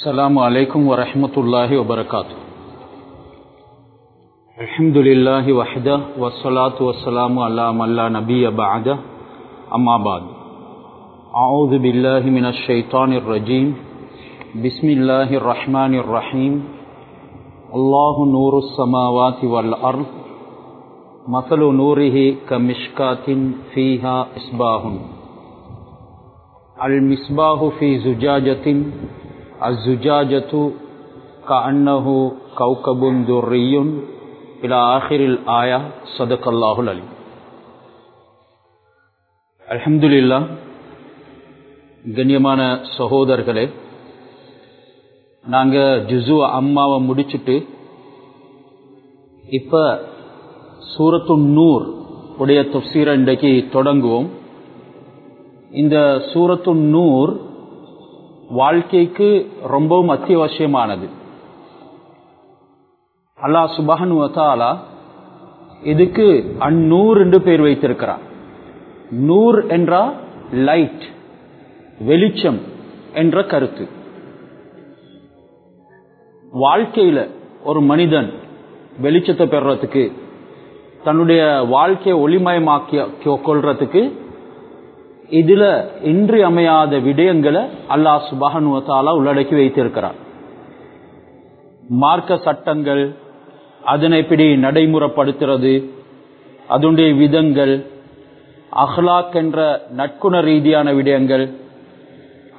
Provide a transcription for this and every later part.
السلام عليكم ورحمة الله وبركاته. الحمد لله وحده والصلاة والسلام على من لا نبي بعده. أما بعد أعوذ بالله من الشيطان الرجيم. بسم الله الرحمن الرحيم. الله نور السماوات والأرض. مثل نوره كمشكاة فيها إصباح. المصباح في زجاجة الزجاجة كأنه كوكب دري إلى آخر الآية صدق الله العليم الحمد لله கண்ணியமான சகோதரர்களே நாங்கள் ஜுசு அம்மாவை முடிச்சுட்டு இப்போ சூரத்து நூர் உடைய தப்சீரை இன்றைக்கு தொடங்குவோம் இந்த சூரத்து நூர் வாழ்க்கைக்கு ரொம்பவும் அத்தியாவசியமானது. அல்லா சுபஹன் வத்தாலா இதுக்கு அந்நூர் என்று பேர் வைத்திருக்கிறார் நூர் என்றா லைட் வெளிச்சம் என்ற கருத்து. வாழ்க்கையில ஒரு மனிதன் வெளிச்சத்தை பெறத்துக்கு தன்னுடைய வாழ்க்கையை ஒளிமயமாக்கி கொள்றதுக்கு இதுல இன்றியமையாத விடயங்களை அல்லாஹ் சுபகனுவத்தாலா உள்ளடக்கி வைத்திருக்கிறார் மார்க்க சட்டங்கள் அதனை எப்படி நடைமுறைப்படுத்துறது அதனுடைய விதங்கள் அஹ்லாக் என்ற நட்குண ரீதியான விடயங்கள்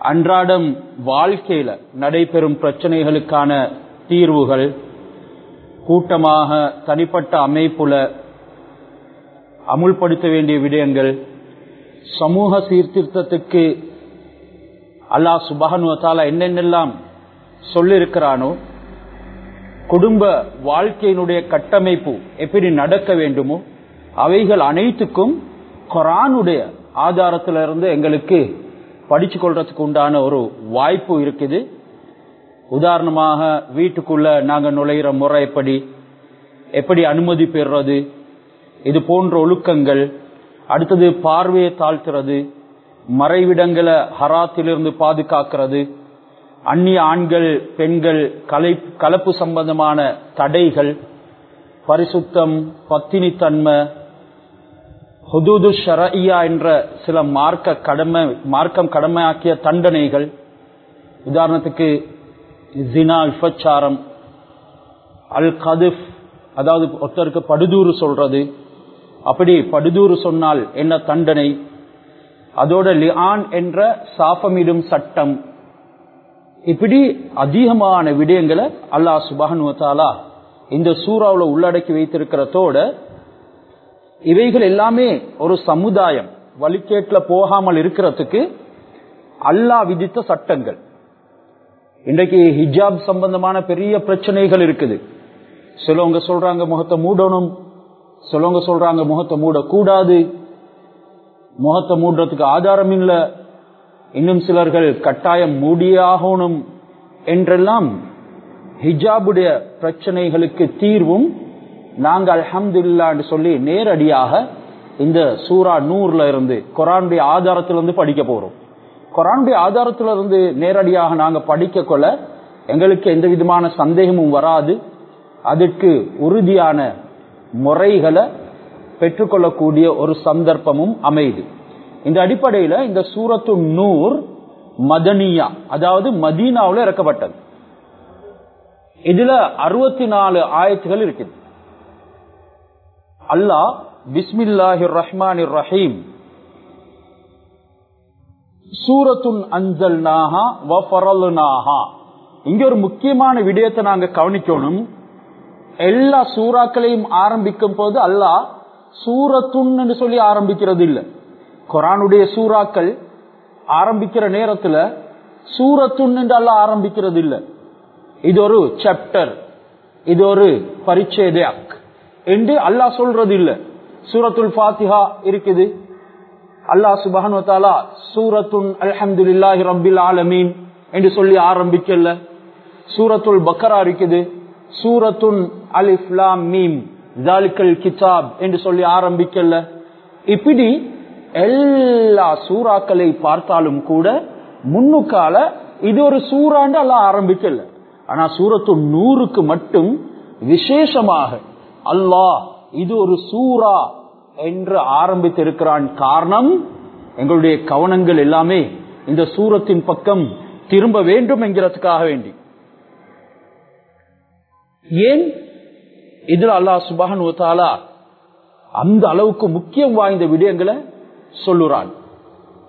அன்றாடம் வாழ்க்கையில நடைபெறும் பிரச்சனைகளுக்கான தீர்வுகள் கூட்டமாக தனிப்பட்ட அமைப்புல அமுல்படுத்த வேண்டிய விடயங்கள் சமூக சீர்திருத்தத்துக்கு அல்லாஹ் சுபகனுவத்தால என்னென்னெல்லாம் சொல்லியிருக்கிறானோ குடும்ப வாழ்க்கையினுடைய கட்டமைப்பு எப்படி நடக்க வேண்டுமோ அவைகள் அனைத்துக்கும் கொரானுடைய ஆதாரத்திலிருந்து எங்களுக்கு படிச்சு கொள்றதுக்கு உண்டான ஒரு வாய்ப்பு இருக்குது. உதாரணமாக வீட்டுக்குள்ள நாங்கள் நுழையிற முறை எப்படி எப்படி அனுமதி பெறுறது இது போன்ற ஒழுக்கங்கள் அடுத்தது பார்வையை தாழ்த்துறது மறைவிடங்களை ஹராத்திலிருந்து பாதுகாக்கிறது அந்நிய ஆண்கள் பெண்கள் கலை கலப்பு சம்பந்தமான தடைகள் பரிசுத்தம் பத்தினித்தன்மை ஹுதூது ஷரையா என்ற சில மார்க்க கடமை மார்க்கம் கடமையாக்கிய தண்டனைகள். உதாரணத்துக்கு ஜினா விபச்சாரம் அல் கதிஃப் அதாவது ஒருத்தருக்கு படுதூறு சொல்றது அப்படி படுதூறு சொன்னால் என்ன தண்டனை? அதோட லியான் என்ற சாபமிடும் சட்டம். இப்படி அதிகமான விடயங்களை அல்லாஹ் சுபகனுவத்தாலா இந்த சூறாவில் உள்ளடக்கி வைத்திருக்கிறதோட இவைகள் எல்லாமே ஒரு சமுதாயம் வழிகேட்டில் போகாமல் இருக்கிறதுக்கு அல்லாஹ் விதித்த சட்டங்கள். இன்றைக்கு ஹிஜாப் சம்பந்தமான பெரிய பிரச்சனைகள் இருக்குது. சிலவங்க சொல்றாங்க முகத்தை மூடணும். சிலவங்க சொல்றாங்க முகத்தை மூடக்கூடாது. முகத்தை மூடுறதுக்கு ஆதாரம் இல்லை. இன்னும் சிலர்கள் கட்டாயம் மூடியாகணும் என்றெல்லாம் ஹிஜாபுடைய பிரச்சனைகளுக்கு தீர்வும் நாங்கள் அலமதுல்லான்னு சொல்லி நேரடியாக இந்த சூரா நூறுல இருந்து கொரானுடைய ஆதாரத்திலிருந்து படிக்க போறோம். கொரானுடைய ஆதாரத்திலிருந்து நேரடியாக நாங்க படிக்க கொள்ள எங்களுக்கு எந்த விதமான சந்தேகமும் வராது. அதற்கு உறுதியான முறைகளை பெற்றுக்கொள்ளக்கூடிய ஒரு சந்தர்ப்பமும் அமைது இந்த அடிப்படையில் இந்த சூரத்து நூர் மதனியா அதாவது மதீனாவில் இறக்கப்பட்டது. இதுல அறுபத்தி நாலு ஆயத்துகள் இருக்குது. அல்லாஹ் பிஸ்மில்லாஹி ரஹ்மான் ரஹீம் சூரத்துன் அஞ்சல் நாஹா நாஹா இங்க ஒரு முக்கியமான விடயத்தை நாங்க கவனிக்கணும். எல்லா சூறாக்களையும் ஆரம்பிக்கும் போது அல்லாஹ் சூரத்துன்னு சொல்லி ஆரம்பிக்கிறது இல்லை. குரானுடைய சூறாக்கள் ஆரம்பிக்கிற நேரத்துல என்று அல்ல ஆரம்பிக்கிறது இல்லை. இது ஒரு சாப்டர் இது ஒரு பரிச்சேதக் என்று அல்லாஹ் சொல்றது இல்லை. சூரத்துல் ஃபாத்திஹா இருக்குது. அல்லாஹ் சுபஹானுவத்தாலா சூரத்துன் அல்ஹம்துலில்லாஹி ரப்பில் ஆலமீன் என்று சொல்லி ஆரம்பிக்கல. சூரத்துல் பக்கரா இருக்குது. சூரத்துன் அலிஃப்லாம் மீம் ஜாலிக்கல் கிதாப் என்று சொல்லி ஆரம்பிக்கல இப்படி எல்லா சூறாக்களை பார்த்தாலும் கூட முன்னுக்கால இது ஒரு சூறாண்டு அல்லாஹ் ஆரம்பிக்கல ஆனா சூரத்து நூறுக்கு மட்டும் விசேஷமாக அல்லாஹ் இது ஒரு சூரா என்று ஆரம்பித்திருக்கிறான் காரணம் எங்களுடைய கவனங்கள் எல்லாமே இந்த சூரத்தின் பக்கம் திரும்ப வேண்டும் என்கிறதுக்காக வேண்டி. ஏன்? இதில் அல்லாஹ் சுபஹன் தாலா அந்த அளவுக்கு முக்கியம் வாய்ந்த விடயங்களை சொல்லுறான்.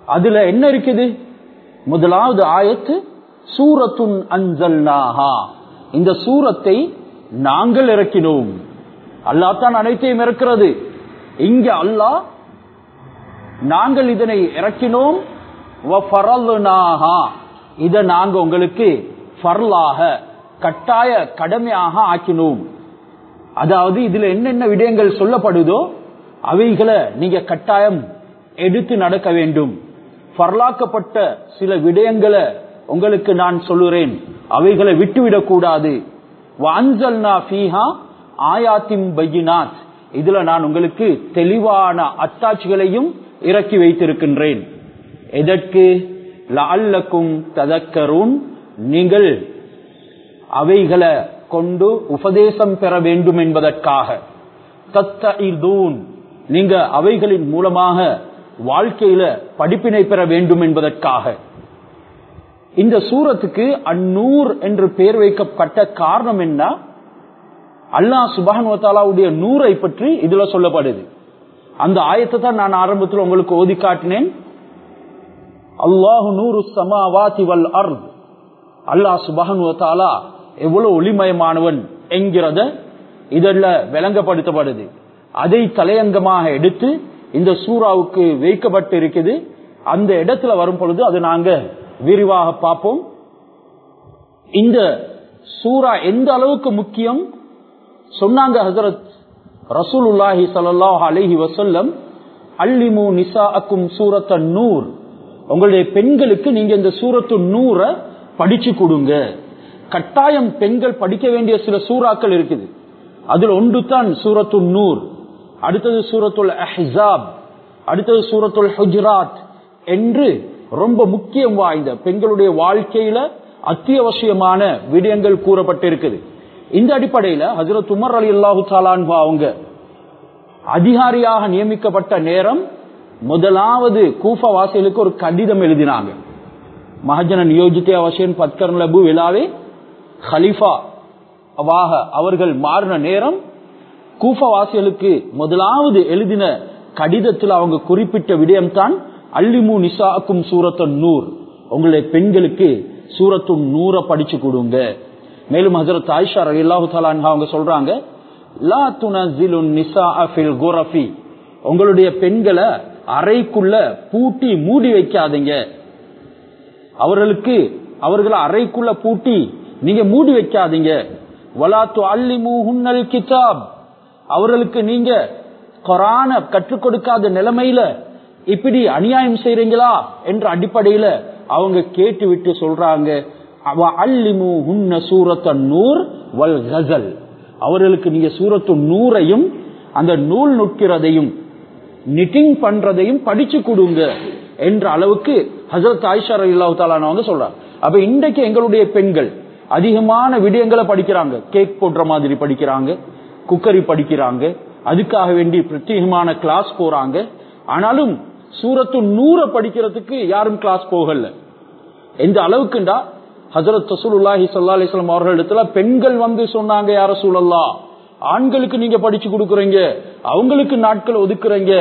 அதுல என்ன இருக்குது? முதலாவது ஆயத்து சூரத்துன் அஞ்சல்னாஹா இந்த சூரத்தை நாங்கள் இறக்கினோம். அல்லாஹ் தான் அனைத்தையும் இறக்கிறது. இங்க அல்லாஹ் நாங்கள் இதனை இறக்கினோம். இதை நாங்க உங்களுக்கு ஃபர்லாக கட்டாய கடமையாக ஆக்கினோம். அதாவது இதுல என்னென்ன விடயங்கள் சொல்லப்படுதோ அவைகளை நீங்க கட்டாயம் எடுத்து நடக்க வேண்டும். பரலாக்கப்பட்ட சில விடயங்களை உங்களுக்கு நான் சொல்லுறேன். அவைகளை விட்டுவிடக் கூடாது. ஆயாத்தின் பையினாத். இதுல நான் உங்களுக்கு தெளிவான அத்தாட்சிகளையும் இறக்கி வைத்திருக்கின்றேன். எதற்கு? லால்லக்கும் ததக்கரும் நீங்கள் அவைகளை கொண்டு உபதேசம் பெற வேண்டும் என்பதற்காக. தத்தூன் நீங்க அவைகளின் மூலமாக வாழ்க்கையில படிப்பினை பெற வேண்டும் என்பதற்காக. இந்த சூரத்துக்கு அந்நூர் என்று பெயர் வைக்கப்பட்ட காரணம் என்ன? அல்லாஹ் சுபானுடைய நூரை பற்றி இதுல சொல்லப்படுது. அந்த ஆயத்தை தான் நான் ஆரம்பத்தில் உங்களுக்கு ஓதி காட்டினேன். அல்லாஹு நூறு சமாவாதி வல் அர் அல்லாஹ் சுபானுவத்தாலா எவ்வளவு ஒளிமயமானவன் என்கிறத இதெல்ல விளங்கப்படுத்தப்படுது. அதை தலையங்கமாக எடுத்து இந்த சூறாவுக்கு வைக்கப்பட்டு இருக்குது அந்த இடத்துல வரும் பொழுது அது நாங்க விரிவாக பார்ப்போம். இந்த சூறா எந்த அளவுக்கு முக்கியம்? சொன்னாங்க ஹசரத் ரசூலுல்லாஹி சல்லாஹ் அலஹி வசல்லம் அல்லிமு நிசா அக்கும் சூரத்த நூர். உங்களுடைய பெண்களுக்கு நீங்க இந்த சூரத்து நூற படிச்சு கொடுங்க. கட்டாயம் பெண்கள் படிக்க வேண்டிய சில சூறாக்கள் இருக்குது. அதுல ஒன்று தான் சூரத்து நூர் அடுத்தது சூரத்துல் அஹாப் அடுத்தது சூரத்துல் ஹுஜராத் என்று ரொம்ப முக்கியம் வாய்ந்த பெண்களுடைய வாழ்க்கையில அத்தியாவசியமான விடயங்கள் கூறப்பட்டிருக்குது. இந்த அடிப்படையில ஹசரத் உமர் அலி அல்லாஹு சாலான்பா அவங்க அதிகாரியாக நியமிக்கப்பட்ட நேரம் முதலாவது கூஃபா வாசிகளுக்கு ஒரு கடிதம் எழுதினாங்க. மஹஜன நியோஜித்த அவசியம் பத்கர்ன் லபு விழாவே ஹலிஃபா வாக அவர்கள் மாறின நேரம் கூஃபவாசிகளுக்கு முதலாவது எழுதின கடிதத்தில் அவங்க குறிப்பிட்ட விடயம்தான் அல்லிமு நிசாக்கும் சூரத்தன் நூர். உங்களுடைய பெண்களுக்கு சூரத்தும் நூற படிச்சு கொடுங்க. மேலும் ஹசரத் ஆயிஷா அல்லாஹு அவங்க சொல்றாங்க லா துனசிலு நிசா அஃபில் குரஃபி. உங்களுடைய பெண்களை அறைக்குள்ள பூட்டி மூடி வைக்காதீங்க. அவர்களுக்கு அவர்களை அறைக்குள்ள பூட்டி நீங்க மூடி வைக்காதீங்க. வலாத்து அல்லிமு ஹுன்னல் கிதாப். அவர்களுக்கு நீங்க கொரான கற்றுக் கொடுக்காத நிலைமையில இப்படி அநியாயம் செய்யறீங்களா என்ற அடிப்படையில அவங்க கேட்டு விட்டு சொல்றாங்க. அவ அல்லிமு ஹுன்ன சூரத்த நூர் வல் கசல் அவர்களுக்கு நீங்க சூரத்து நூறையும் அந்த நூல் நுட்கிறதையும் நிட்டிங் பண்றதையும் படிச்சு கொடுங்க என்ற அளவுக்கு ஹசரத் ஆயிஷா அல்லாஹு சொல்றாங்க அப்ப இன்றைக்கு எங்களுடைய பெண்கள் அதிகமான விடயங்களை படிக்கிறாங்க. கேக் போடுற மாதிரி படிக்கிறாங்க. குக்கரி படிக்கிறாங்க. அதுக்காக வேண்டி பிரத்யேகமான கிளாஸ் போறாங்க. ஆனாலும் சூரத்து நூற படிக்கிறதுக்கு யாரும் கிளாஸ் போகல. எந்த அளவுக்குண்டா? ஹசரத் சசூலுல்லாஹி சல்லா அலிஸ்லாம் அவர்களிடத்துல பெண்கள் வந்து சொன்னாங்க யார சூழல்லா ஆண்களுக்கு நீங்க படிச்சு கொடுக்குறீங்க. அவங்களுக்கு நாட்கள் ஒதுக்குறீங்க.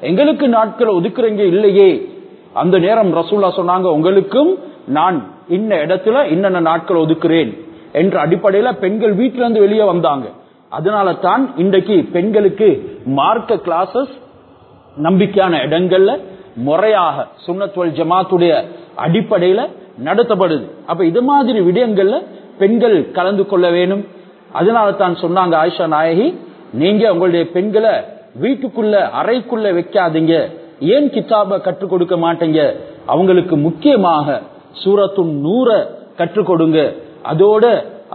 எங்களுக்கு நாட்கள் ஒதுக்குறீங்க இல்லையே. அந்த நேரம் ரசூல்லா சொன்னாங்க உங்களுக்கும் நான் இன்ன இடத்துல இன்னென்ன நாட்கள் ஒதுக்குறேன் என்ற அடிப்படையில பெண்கள் வீட்டில இருந்து வெளியே வந்தாங்க. அதனால தான் இன்றைக்கு பெண்களுக்கு மார்க்க கிளாஸஸ் நம்பிக்கையான இடங்கள்ல முறையாக சுண்ணத்துவல் ஜமாத்துடைய அடிப்படையில நடத்தப்படுது. அப்ப இது மாதிரி விடயங்கள்ல பெண்கள் கலந்து கொள்ள வேணும் அதனால தான் சொன்னாங்க ஆயிஷா நாயகி நீங்க உங்களுடைய பெண்களை வீட்டுக்குள்ள அறைக்குள்ள வைக்காதீங்க. ஏன் கிதாப கற்றுக் கொடுக்க மாட்டீங்க? அவங்களுக்கு முக்கியமாக சூரத்துன் நூற கற்றுக் கொடுங்க. அதோட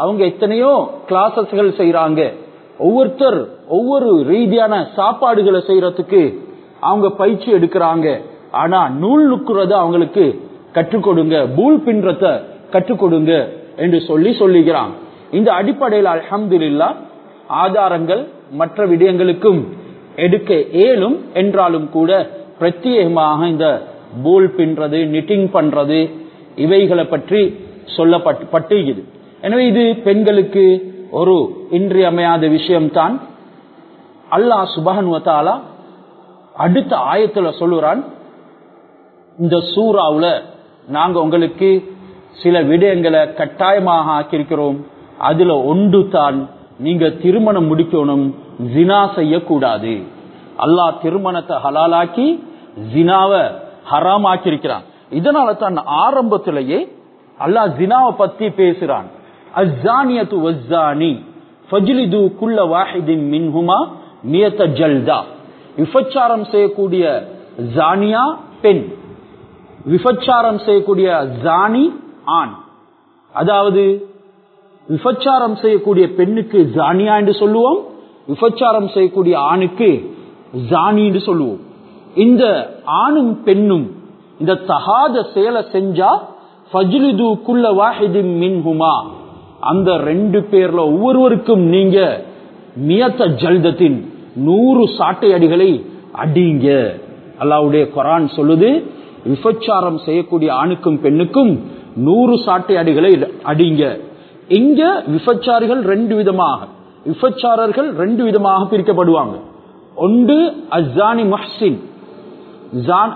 அவங்க எத்தனையோ கிளாஸஸ்கள் செய்யறாங்க ஒவ்வொருத்தர் ஒவ்வொரு ரீதியான சாப்பாடுகளை செய்யறதுக்கு அவங்க பயிற்சி எடுக்கிறாங்க. ஆனா நூல் நுக்குறத அவங்களுக்கு கற்றுக் கொடுங்க. பூல் பின்றத கற்றுக் கொடுங்க என்று சொல்லி சொல்லுகிறான். இந்த அடிப்படையில் அல்ஹம்துலில்லா ஆதாரங்கள் மற்ற விடயங்களுக்கும் எடுக்க இயலும் என்றாலும் கூட பிரத்யேகமாக இந்த பூல் பின்றது நிட்டிங் பண்றது இவைகளை பற்றி சொல்லப்பட்டு இது. எனவே இது பெண்களுக்கு ஒரு இன்றியமையாத விஷயம்தான். அல்லாஹ் சுபஹன் வத்தாலா அடுத்த ஆயத்துல சொல்லுறான். இந்த சூறாவுல நாங்க உங்களுக்கு சில விடயங்களை கட்டாயமாக ஆக்கியிருக்கிறோம். அதுல ஒன்று தான் நீங்க திருமணம் முடிக்கணும் ஜினா செய்யக்கூடாது. அல்லாஹ் திருமணத்தை ஹலாலாக்கி ஜினாவை ஹராம் ஆக்கியிருக்கிறான் இதனால தான் ஆரம்பத்திலேயே அல்லாஹ் ஜினாவை பத்தி பேசுறான். அஸ்ஸானியத்து வஸ்ஸானி ஃபஜ்லிது குல்ல வாஹிதின் மின்ஹுமா மியத்த ஜல்தா. விபச்சாரம் செய்யக்கூடிய ஜானியா பெண். விபச்சாரம் செய்யக்கூடிய ஜானி ஆண். அதாவது விபச்சாரம் செய்யக்கூடிய பெண்ணுக்கு ஜானியா என்று சொல்லுவோம் விபச்சாரம் செய்யக்கூடிய ஆணுக்கு ஜானி என்று சொல்லுவோம். இந்த ஆணும் பெண்ணும் இந்த தகாத செயலை செஞ்சா ஃபஜ்லிது குல்ல வாஹிதின் மின்ஹுமா. அந்த ரெண்டு பேர்ல ஒவ்வொருவருக்கும் நீங்க மியத்த ஜல்தத்தின் நூறு சாட்டை அடிகளை அடிங்க. அல்லாவுடைய குரான் சொல்லுது விபச்சாரம் செய்யக்கூடிய ஆணுக்கும் பெண்ணுக்கும் நூறு சாட்டை அடிகளை அடிங்க. இங்க விபச்சாரிகள் ரெண்டு விதமாக விபச்சாரர்கள் ரெண்டு விதமாக பிரிக்கப்படுவாங்க. ஒன்று அஸ்ஸானி மஹ்சின்.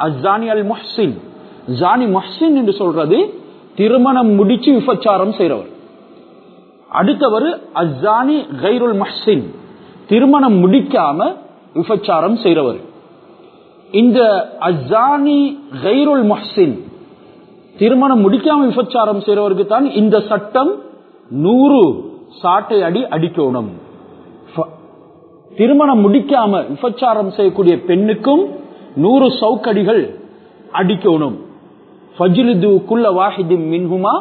அஸ்ஸானி அல் முஹ்சின் ஜானி முஹ்சின் என்று சொல்றது திருமணம் முடிச்சு விபச்சாரம் செய்யறவர் அடுத்தவர் அஸ்ஸானி கைருல் முஹ்சின். திருமணம் முடிக்காம விபச்சாரம் செய்யறவர் இந்த அஸ்ஸானி கைருல் முஹ்சின் திருமணம் முடிக்காம விபச்சாரம் செய்யறவருக்கு தான் இந்த சட்டம் நூறு சாட்டை அடி அடிக்கணும். திருமணம் முடிக்காம விபச்சாரம் செய்யக்கூடிய பெண்ணுக்கும் நூறு சவுக்கடிகள் அடிக்கணும். மின்ஹுமா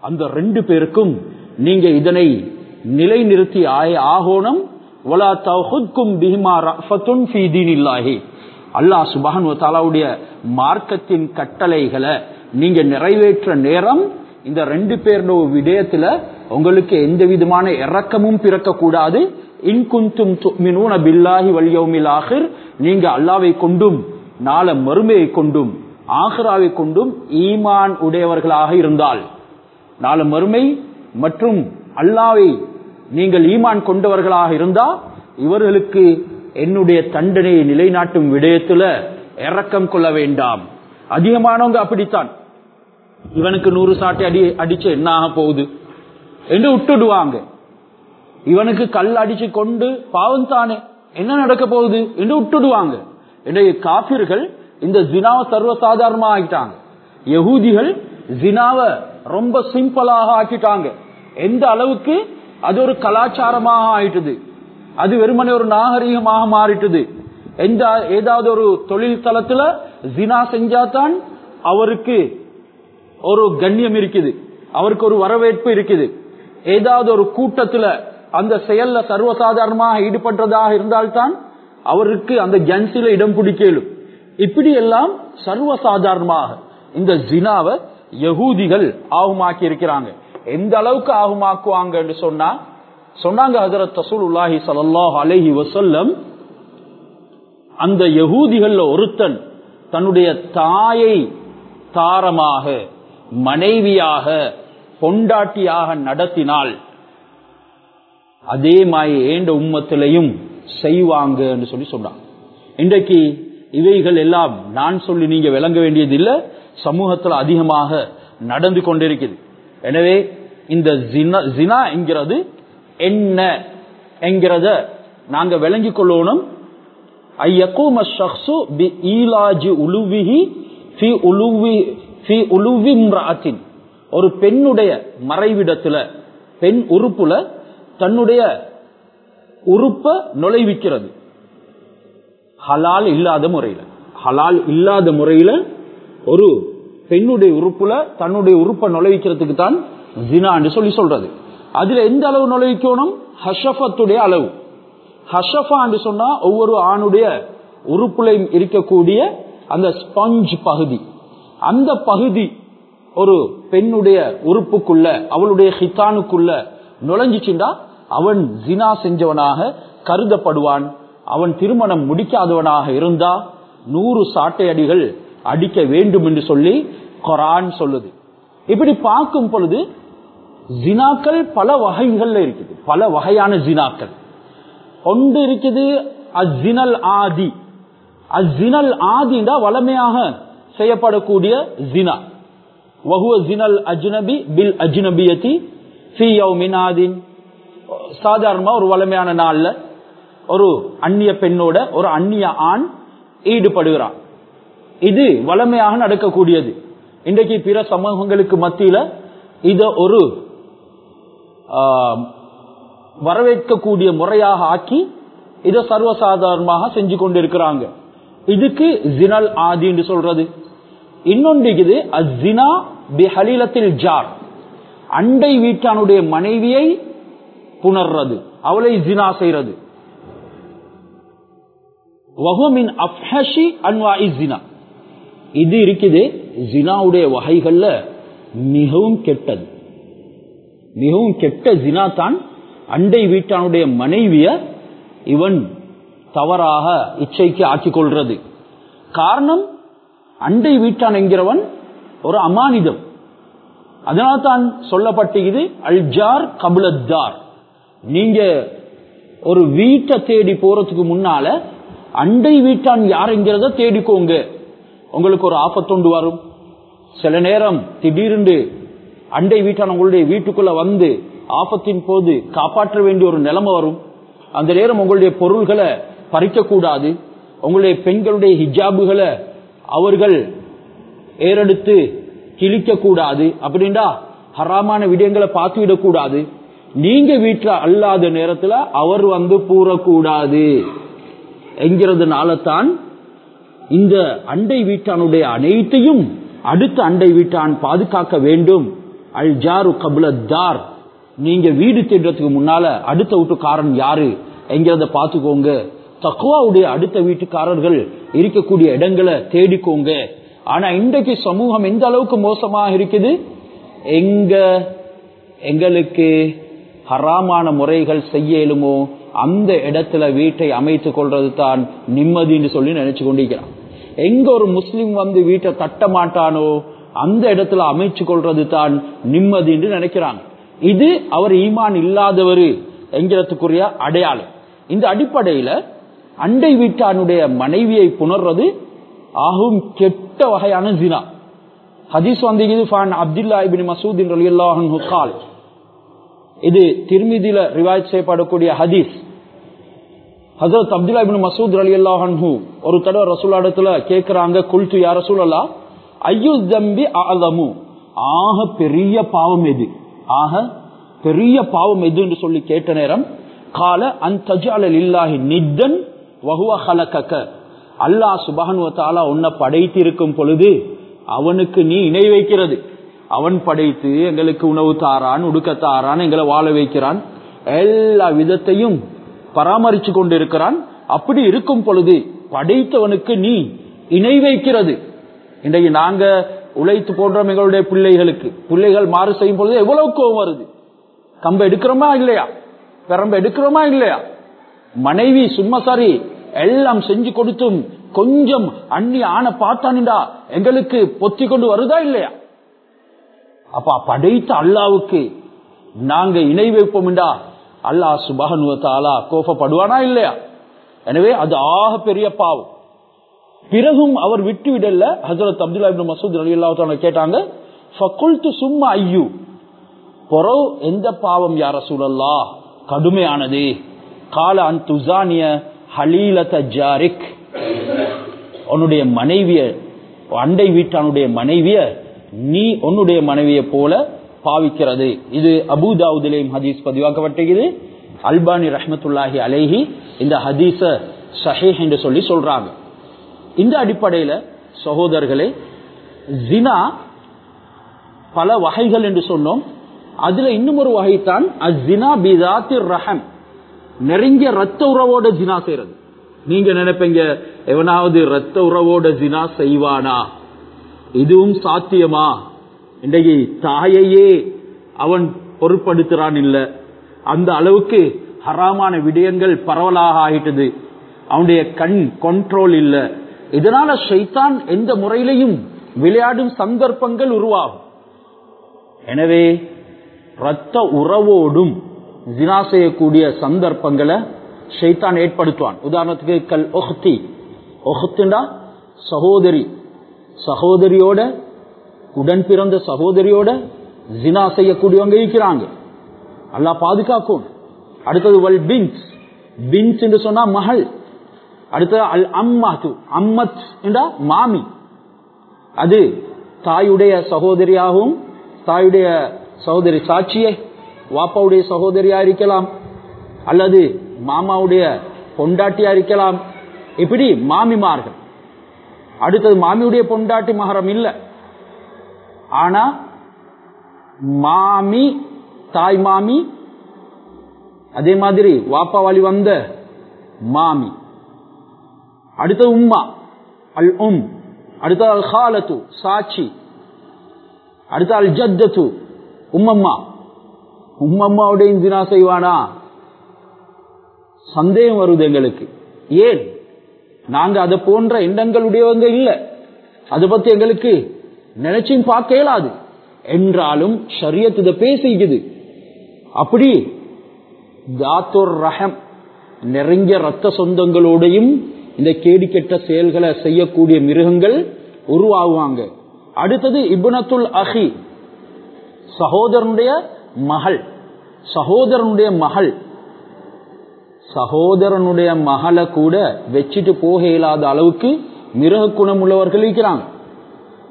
அந்த ரெண்டு பேருக்கும் நீங்க இதனை நிலைநிறுத்தி ஆகணும். வலா தஹுத்கும் அல்லாஹ் சுபஹான் தாலாவுடைய மார்க்கத்தின் கட்டளைகளை நீங்க நிறைவேற்ற நேரம் இந்த ரெண்டு பேருடைய விடயத்துல உங்களுக்கு எந்த விதமான இறக்கமும் பிறக்க கூடாது இன்குந்தும் துமினூன பில்லாஹி வல்யௌமில் ஆகிர் நீங்க அல்லாவை கொண்டும் நாள மறுமையை கொண்டும் ஆஹ்ராவை கொண்டும் ஈமான் உடையவர்களாக இருந்தால் நாள மறுமை மற்றும் அல்லாவை நீங்கள் ஈமான் கொண்டவர்களாக இருந்தா இவர்களுக்கு என்னுடைய தண்டனையை நிலைநாட்டும் விடயத்துல இறக்கம் கொள்ள வேண்டாம். அதிகமானவங்க அப்படித்தான். இவனுக்கு நூறு சாட்டை அடி அடிச்சு என்ன ஆக போகுது? என்று விட்டுடுவாங்க. இவனுக்கு கல் அடிச்சு கொண்டு பாவம் தானே. என்ன நடக்க போகுது என்று விட்டுடுவாங்க இன்றைய காபிர்கள் இந்த ஜினாவை சர்வசாதாரணமா ஆக்கிட்டாங்க. யகூதிகள் ஜினாவை ரொம்ப சிம்பிளாக ஆக்கிட்டாங்க. எந்த அளவுக்கு? அது ஒரு கலாச்சாரமாக ஆயிட்டுது. அது வெறுமனே ஒரு நாகரீகமாக மாறிட்டுது. எந்த ஏதாவது ஒரு தொழில் தளத்துல ஜினா செஞ்சாதான் அவருக்கு ஒரு கண்ணியம் இருக்குது. அவருக்கு ஒரு வரவேற்பு இருக்குது. ஏதாவது ஒரு கூட்டத்துல அந்த செயல்ல சர்வசாதாரணமாக ஈடுபடுறதாக இருந்தால்தான் அவருக்கு அந்த ஜன்சில இடம் பிடிக்கலும். இப்படி எல்லாம் சர்வசாதாரணமாக இந்த ஜினாவை யகூதிகள் ஆகுமாக்கி இருக்கிறாங்க எந்த அளவுக்கு ஆகுமாக்குவாங்க சொன்னா சொன்னாங்க ஹசரத் ரசூலுல்லாஹி ஸல்லல்லாஹு அலஹி வசல்லம் அந்த யகூதிகள்ல ஒருத்தன் தன்னுடைய தாயை தாரமாக மனைவியாக பொண்டாட்டியாக நடத்தினால் அதே மாயை ஏண்ட உம்மத்திலையும் செய்வாங்கன்னு சொல்லி சொன்னான் இன்றைக்கு இவைகள் எல்லாம் நான் சொல்லி நீங்க விளங்க வேண்டியது இல்ல சமூகத்தில் அதிகமாக நடந்து கொண்டிருக்குது. எனவே இந்த ஜினா என்கிறது என்ன என்கிறத நாங்க விளங்கிக் கொள்ளணும். ஐயக்கூம ஷக்ஸு பி ஈலாஜி உலுவிஹி ஃபி உலுவி ஃபி உலுவி ஒரு பெண்ணுடைய மறைவிடத்துல பெண் உறுப்புல தன்னுடைய உறுப்ப நுழைவிக்கிறது. ஹலால் இல்லாத முறையில. ஹலால் இல்லாத முறையில ஒரு பெண்ணுடைய உறுப்புல தன்னுடைய உறுப்பை நுழைவிக்கிறதுக்கு தான் ஜினான்னு சொல்லி சொல்றது. அதுல எந்த அளவு நுழைவிக்கணும்? ஹஷஃபத்துடைய அளவு. ஹஷஃபான்னு சொன்னா ஒவ்வொரு ஆணுடைய உறுப்புலையும் இருக்கக்கூடிய அந்த ஸ்பஞ்ச் பகுதி. அந்த பகுதி ஒரு பெண்ணுடைய உறுப்புக்குள்ள அவளுடைய ஹித்தானுக்குள்ள நுழைஞ்சிச்சுண்டா அவன் ஜினா செஞ்சவனாக கருதப்படுவான். அவன் திருமணம் முடிக்காதவனாக இருந்தா நூறு சாட்டை அடிகள் அடிக்க வேண்டும் என்று சொல்லி குரான் சொல்லுது. இப்படி பார்க்கும் பொழுது ஜினாக்கள் பல வகைகள்ல இருக்குது. பல வகையான ஜினாக்கள். ஒன்று இருக்குது அஜினல் ஆதி. அஜினல் ஆதிண்டா வளமையாக செய்யப்படக்கூடிய ஜினா. வகுவ ஜினல் அஜ்னபி பில் அஜ்னபியத்தி ஃபி யௌமின் ஆதின். சாதாரணமா ஒரு வளமையான நாள்ல ஒரு அந்நிய பெண்ணோட ஒரு அந்நிய ஆண் ஈடுபடுகிறான். இது வளமையாக நடக்கக்கூடியது. இன்றைக்கு பிற சமூகங்களுக்கு மத்தியில இத ஒரு வரவேற்கக்கூடிய முறையாக ஆக்கி இதை சர்வசாதாரணமாக செஞ்சு கொண்டிருக்கிறாங்க. இதுக்கு ஜினல் ஆதி என்று சொல்றது. இன்னொன்று இது அஜினா பி ஜார். அண்டை வீட்டானுடைய மனைவியை புணர்றது. அவளை ஜினா செய்யறது வகுமின் அப்ஹஷி அன்வா ஜினா. இது இருக்குது ஜினாவுடைய வகைகள்ல மிகவும் கெட்டது. மிகவும் கெட்ட ஜினா தான் அண்டை வீட்டானுடைய மனைவிய இவன் தவறாக இச்சைக்கு ஆக்கிக் கொள்றது காரணம் அண்டை வீட்டான் என்கிறவன் ஒரு அமானிதம். அதனால்தான் தான் இது அல்ஜார் கபுலத்தார். நீங்க ஒரு வீட்டை தேடி போறதுக்கு முன்னால அண்டை வீட்டான் யாருங்கிறத தேடிக்கோங்க. உங்களுக்கு ஒரு ஆபத்தொண்டு வரும். சில நேரம் திடீரென்று அண்டை வீட்டான் உங்களுடைய வீட்டுக்குள்ள வந்து ஆபத்தின் போது காப்பாற்ற வேண்டிய ஒரு நிலைமை வரும். அந்த நேரம் உங்களுடைய பொருள்களை பறிக்க கூடாது உங்களுடைய பெண்களுடைய ஹிஜாபுகளை அவர்கள் ஏறெடுத்து கிழிக்க கூடாது அப்படின்டா ஹராமான விடயங்களை பார்த்து விடக்கூடாது நீங்க வீட்டுல அல்லாத நேரத்துல அவர் வந்து பூரக்கூடாது என்கிறதுனால தான் இந்த அண்டை வீட்டானுடைய அனைத்தையும் அடுத்த அண்டை வீட்டான் பாதுகாக்க வேண்டும். அல் ஜாரு கபுலத்தார் நீங்க வீடு தேடுறதுக்கு முன்னால அடுத்த வீட்டுக்காரன் யாரு என்கிறத பாத்துக்கோங்க தக்குவாவுடைய அடுத்த வீட்டுக்காரர்கள் இருக்கக்கூடிய இடங்களை தேடிக்கோங்க. ஆனா இன்றைக்கு சமூகம் எந்த அளவுக்கு மோசமாக இருக்குது? எங்க எங்களுக்கு ஹராமான முறைகள் செய்ய இயலுமோ அந்த இடத்துல வீட்டை அமைத்துக் கொள்றது தான் நிம்மதின்னு சொல்லி நினைச்சு கொண்டிருக்கிறான். எங்க ஒரு முஸ்லிம் வந்து வீட்டை தட்ட மாட்டானோ அந்த இடத்துல அமைச்சு கொள்றது தான் நிம்மதின்னு நினைக்கிறாங்க இது அவர் ஈமான் இல்லாதவர் என்கிறதுக்குரிய அடையாளம். இந்த அடிப்படையில அண்டை வீட்டானுடைய மனைவியை புணர்றது ஆகும் கெட்ட வகையான ஜினா. ஹதீஸ் வந்தீங்க அப்துல்லா இபின் மசூதின் ரலியல்லாஹு கால். இது திருமிதியில ரிவாய் செய்யப்படக்கூடிய ஹதீஸ். ஹசரத் அப்துல்லா இபின் மசூத் அலி அல்லாஹன்ஹூ ஒரு தடவை ரசூலாடத்துல கேட்கிறாங்க குல்து யா ரசூலல்லா ஐயு தம்பி அலமு ஆக பெரிய பாவம் எது? ஆக பெரிய பாவம் எது? என்று சொல்லி கேட்ட நேரம் கால அந்த இல்லாஹி நித்தன் வகுவ ஹலக்கக்க அல்லாஹ் சுபஹானுவத்தாலா உன்னை படைத்திருக்கும் பொழுது அவனுக்கு நீ இணை வைக்கிறது. அவன் படைத்து எங்களுக்கு உணவு தாரான் உடுக்கத்தாரான் எங்களை வாழ வைக்கிறான். எல்லா விதத்தையும் பராமரிச்சு கொண்டிருக்கிறான். அப்படி இருக்கும் பொழுது படைத்தவனுக்கு நீ இணை வைக்கிறது. இன்றைக்கு நாங்க உழைத்து போன்றோம் எங்களுடைய பிள்ளைகளுக்கு. பிள்ளைகள் மாறு செய்யும் பொழுது எவ்வளவு கோவம் வருது. கம்ப எடுக்கிறோமா இல்லையா? பெரம்ப எடுக்கிறோமா இல்லையா? மனைவி சும்மா சாரி எல்லாம் செஞ்சு கொடுத்தும் கொஞ்சம் அண்ணி ஆன பார்த்தானிடா எங்களுக்கு பொத்தி கொண்டு வருதா இல்லையா? அப்ப படைத்த அல்லாவுக்கு நாங்க இணை வைப்போம்டா அல்லாஹ் சுபகனுவத்தாலா கோபப்படுவானா இல்லையா? எனவே அது ஆக பெரிய பாவம். பிறகும் அவர் விட்டு விடல. ஹசரத் அப்துல்லா இப்னு மசூத் அலி அல்லா கேட்டாங்க ஃபகுல்து சும்மா ஐயு. பொறவு எந்த பாவம் யார சூழல்லா கடுமையானது. கால அன் துசானிய ஹலீலத ஜாரிக். உன்னுடைய மனைவிய அண்டை வீட்டானுடைய மனைவிய நீ உன்னுடைய மனைவியை போல பாவிக்கிறது. இது அபுதாவுதிலேயும் ஹதீஸ் பதிவாக்கப்பட்டிருக்கிறது. அல்பானி ரஹமத்துல்லாஹி அலைஹி இந்த ஹதீஸ சஹேஹ் என்று சொல்லி சொல்றாங்க. இந்த அடிப்படையில சகோதரர்களே ஜினா பல வகைகள் என்று சொன்னோம். அதுல இன்னும் ஒரு வகைத்தான் அஜினா பிதாத்தி ரஹம். நெருங்கிய ரத்த உறவோட ஜினா செய்யறது நீங்க நினைப்பீங்க எவனாவது ரத்த உறவோட ஜினா செய்வானா? இதுவும் சாத்தியமா? இன்றைக்கு தாயையே அவன் பொருட்படுத்துறான் இல்ல. அந்த அளவுக்கு ஹராமான விடயங்கள் பரவலாக ஆகிட்டது. அவனுடைய கண் கண்ட்ரோல் இல்ல. இதனால ஷைத்தான் எந்த முறையிலையும் விளையாடும் சந்தர்ப்பங்கள் உருவாகும். எனவே ரத்த உறவோடும் ஜினா செய்யக்கூடிய சந்தர்ப்பங்களை ஷைத்தான் ஏற்படுத்துவான். உதாரணத்துக்கு கல் ஒஹ்தி ஒஹத்துண்டா சகோதரி. சகோதரியோட உடன் பிறந்த சகோதரியோட ஜினா செய்யக்கூடியவங்க இருக்கிறாங்க. அல்லா பாதுகாக்கும். அடுத்தது வல் பின்ஸ் பின்ஸ் என்று சொன்னா மகள். அடுத்தது அல் அம்மாத்து. அம்மத் என்றா மாமி. அது தாயுடைய சகோதரியாகவும் தாயுடைய சகோதரி சாட்சியை வாப்பாவுடைய சகோதரியா இருக்கலாம். அல்லது மாமாவுடைய பொண்டாட்டியா இருக்கலாம். இப்படி மாமிமார்கள். அடுத்தது மாமியுடைய பொண்டாட்டி மகரம் இல்ல. ஆனா மாமி தாய் மாமி அதே மாதிரி வாப்பா வழி வந்த மாமி. அடுத்தது உம்மா அல் உம் அடுத்தது அல் ஹாலத்து சாட்சி அடுத்த அல் ஜத்து உம்மம்மா. உம்மம்மாவுடைய தினா செய்வானா? சந்தேகம் வருது எங்களுக்கு. ஏன்? நாங்க அது போன்ற எண்ணங்களுடையவங்க இல்ல. அதை பத்தி எங்களுக்கு நினைச்சும் பார்க்க இயலாது. என்றாலும் ஷரியத் இதை பேசிக்குது அப்படி தாத்தோர் ரஹம் நெருங்கிய ரத்த சொந்தங்களோடையும் இந்த கேடி கெட்ட செயல்களை செய்யக்கூடிய மிருகங்கள் உருவாகுவாங்க. அடுத்தது இபுனத்துல் அஹி சகோதரனுடைய மகள். சகோதரனுடைய மகள். சகோதரனுடைய மகளை கூட வச்சுட்டு போக இயலாத அளவுக்கு மிருக குணம் உள்ளவர்கள் இருக்கிறாங்க.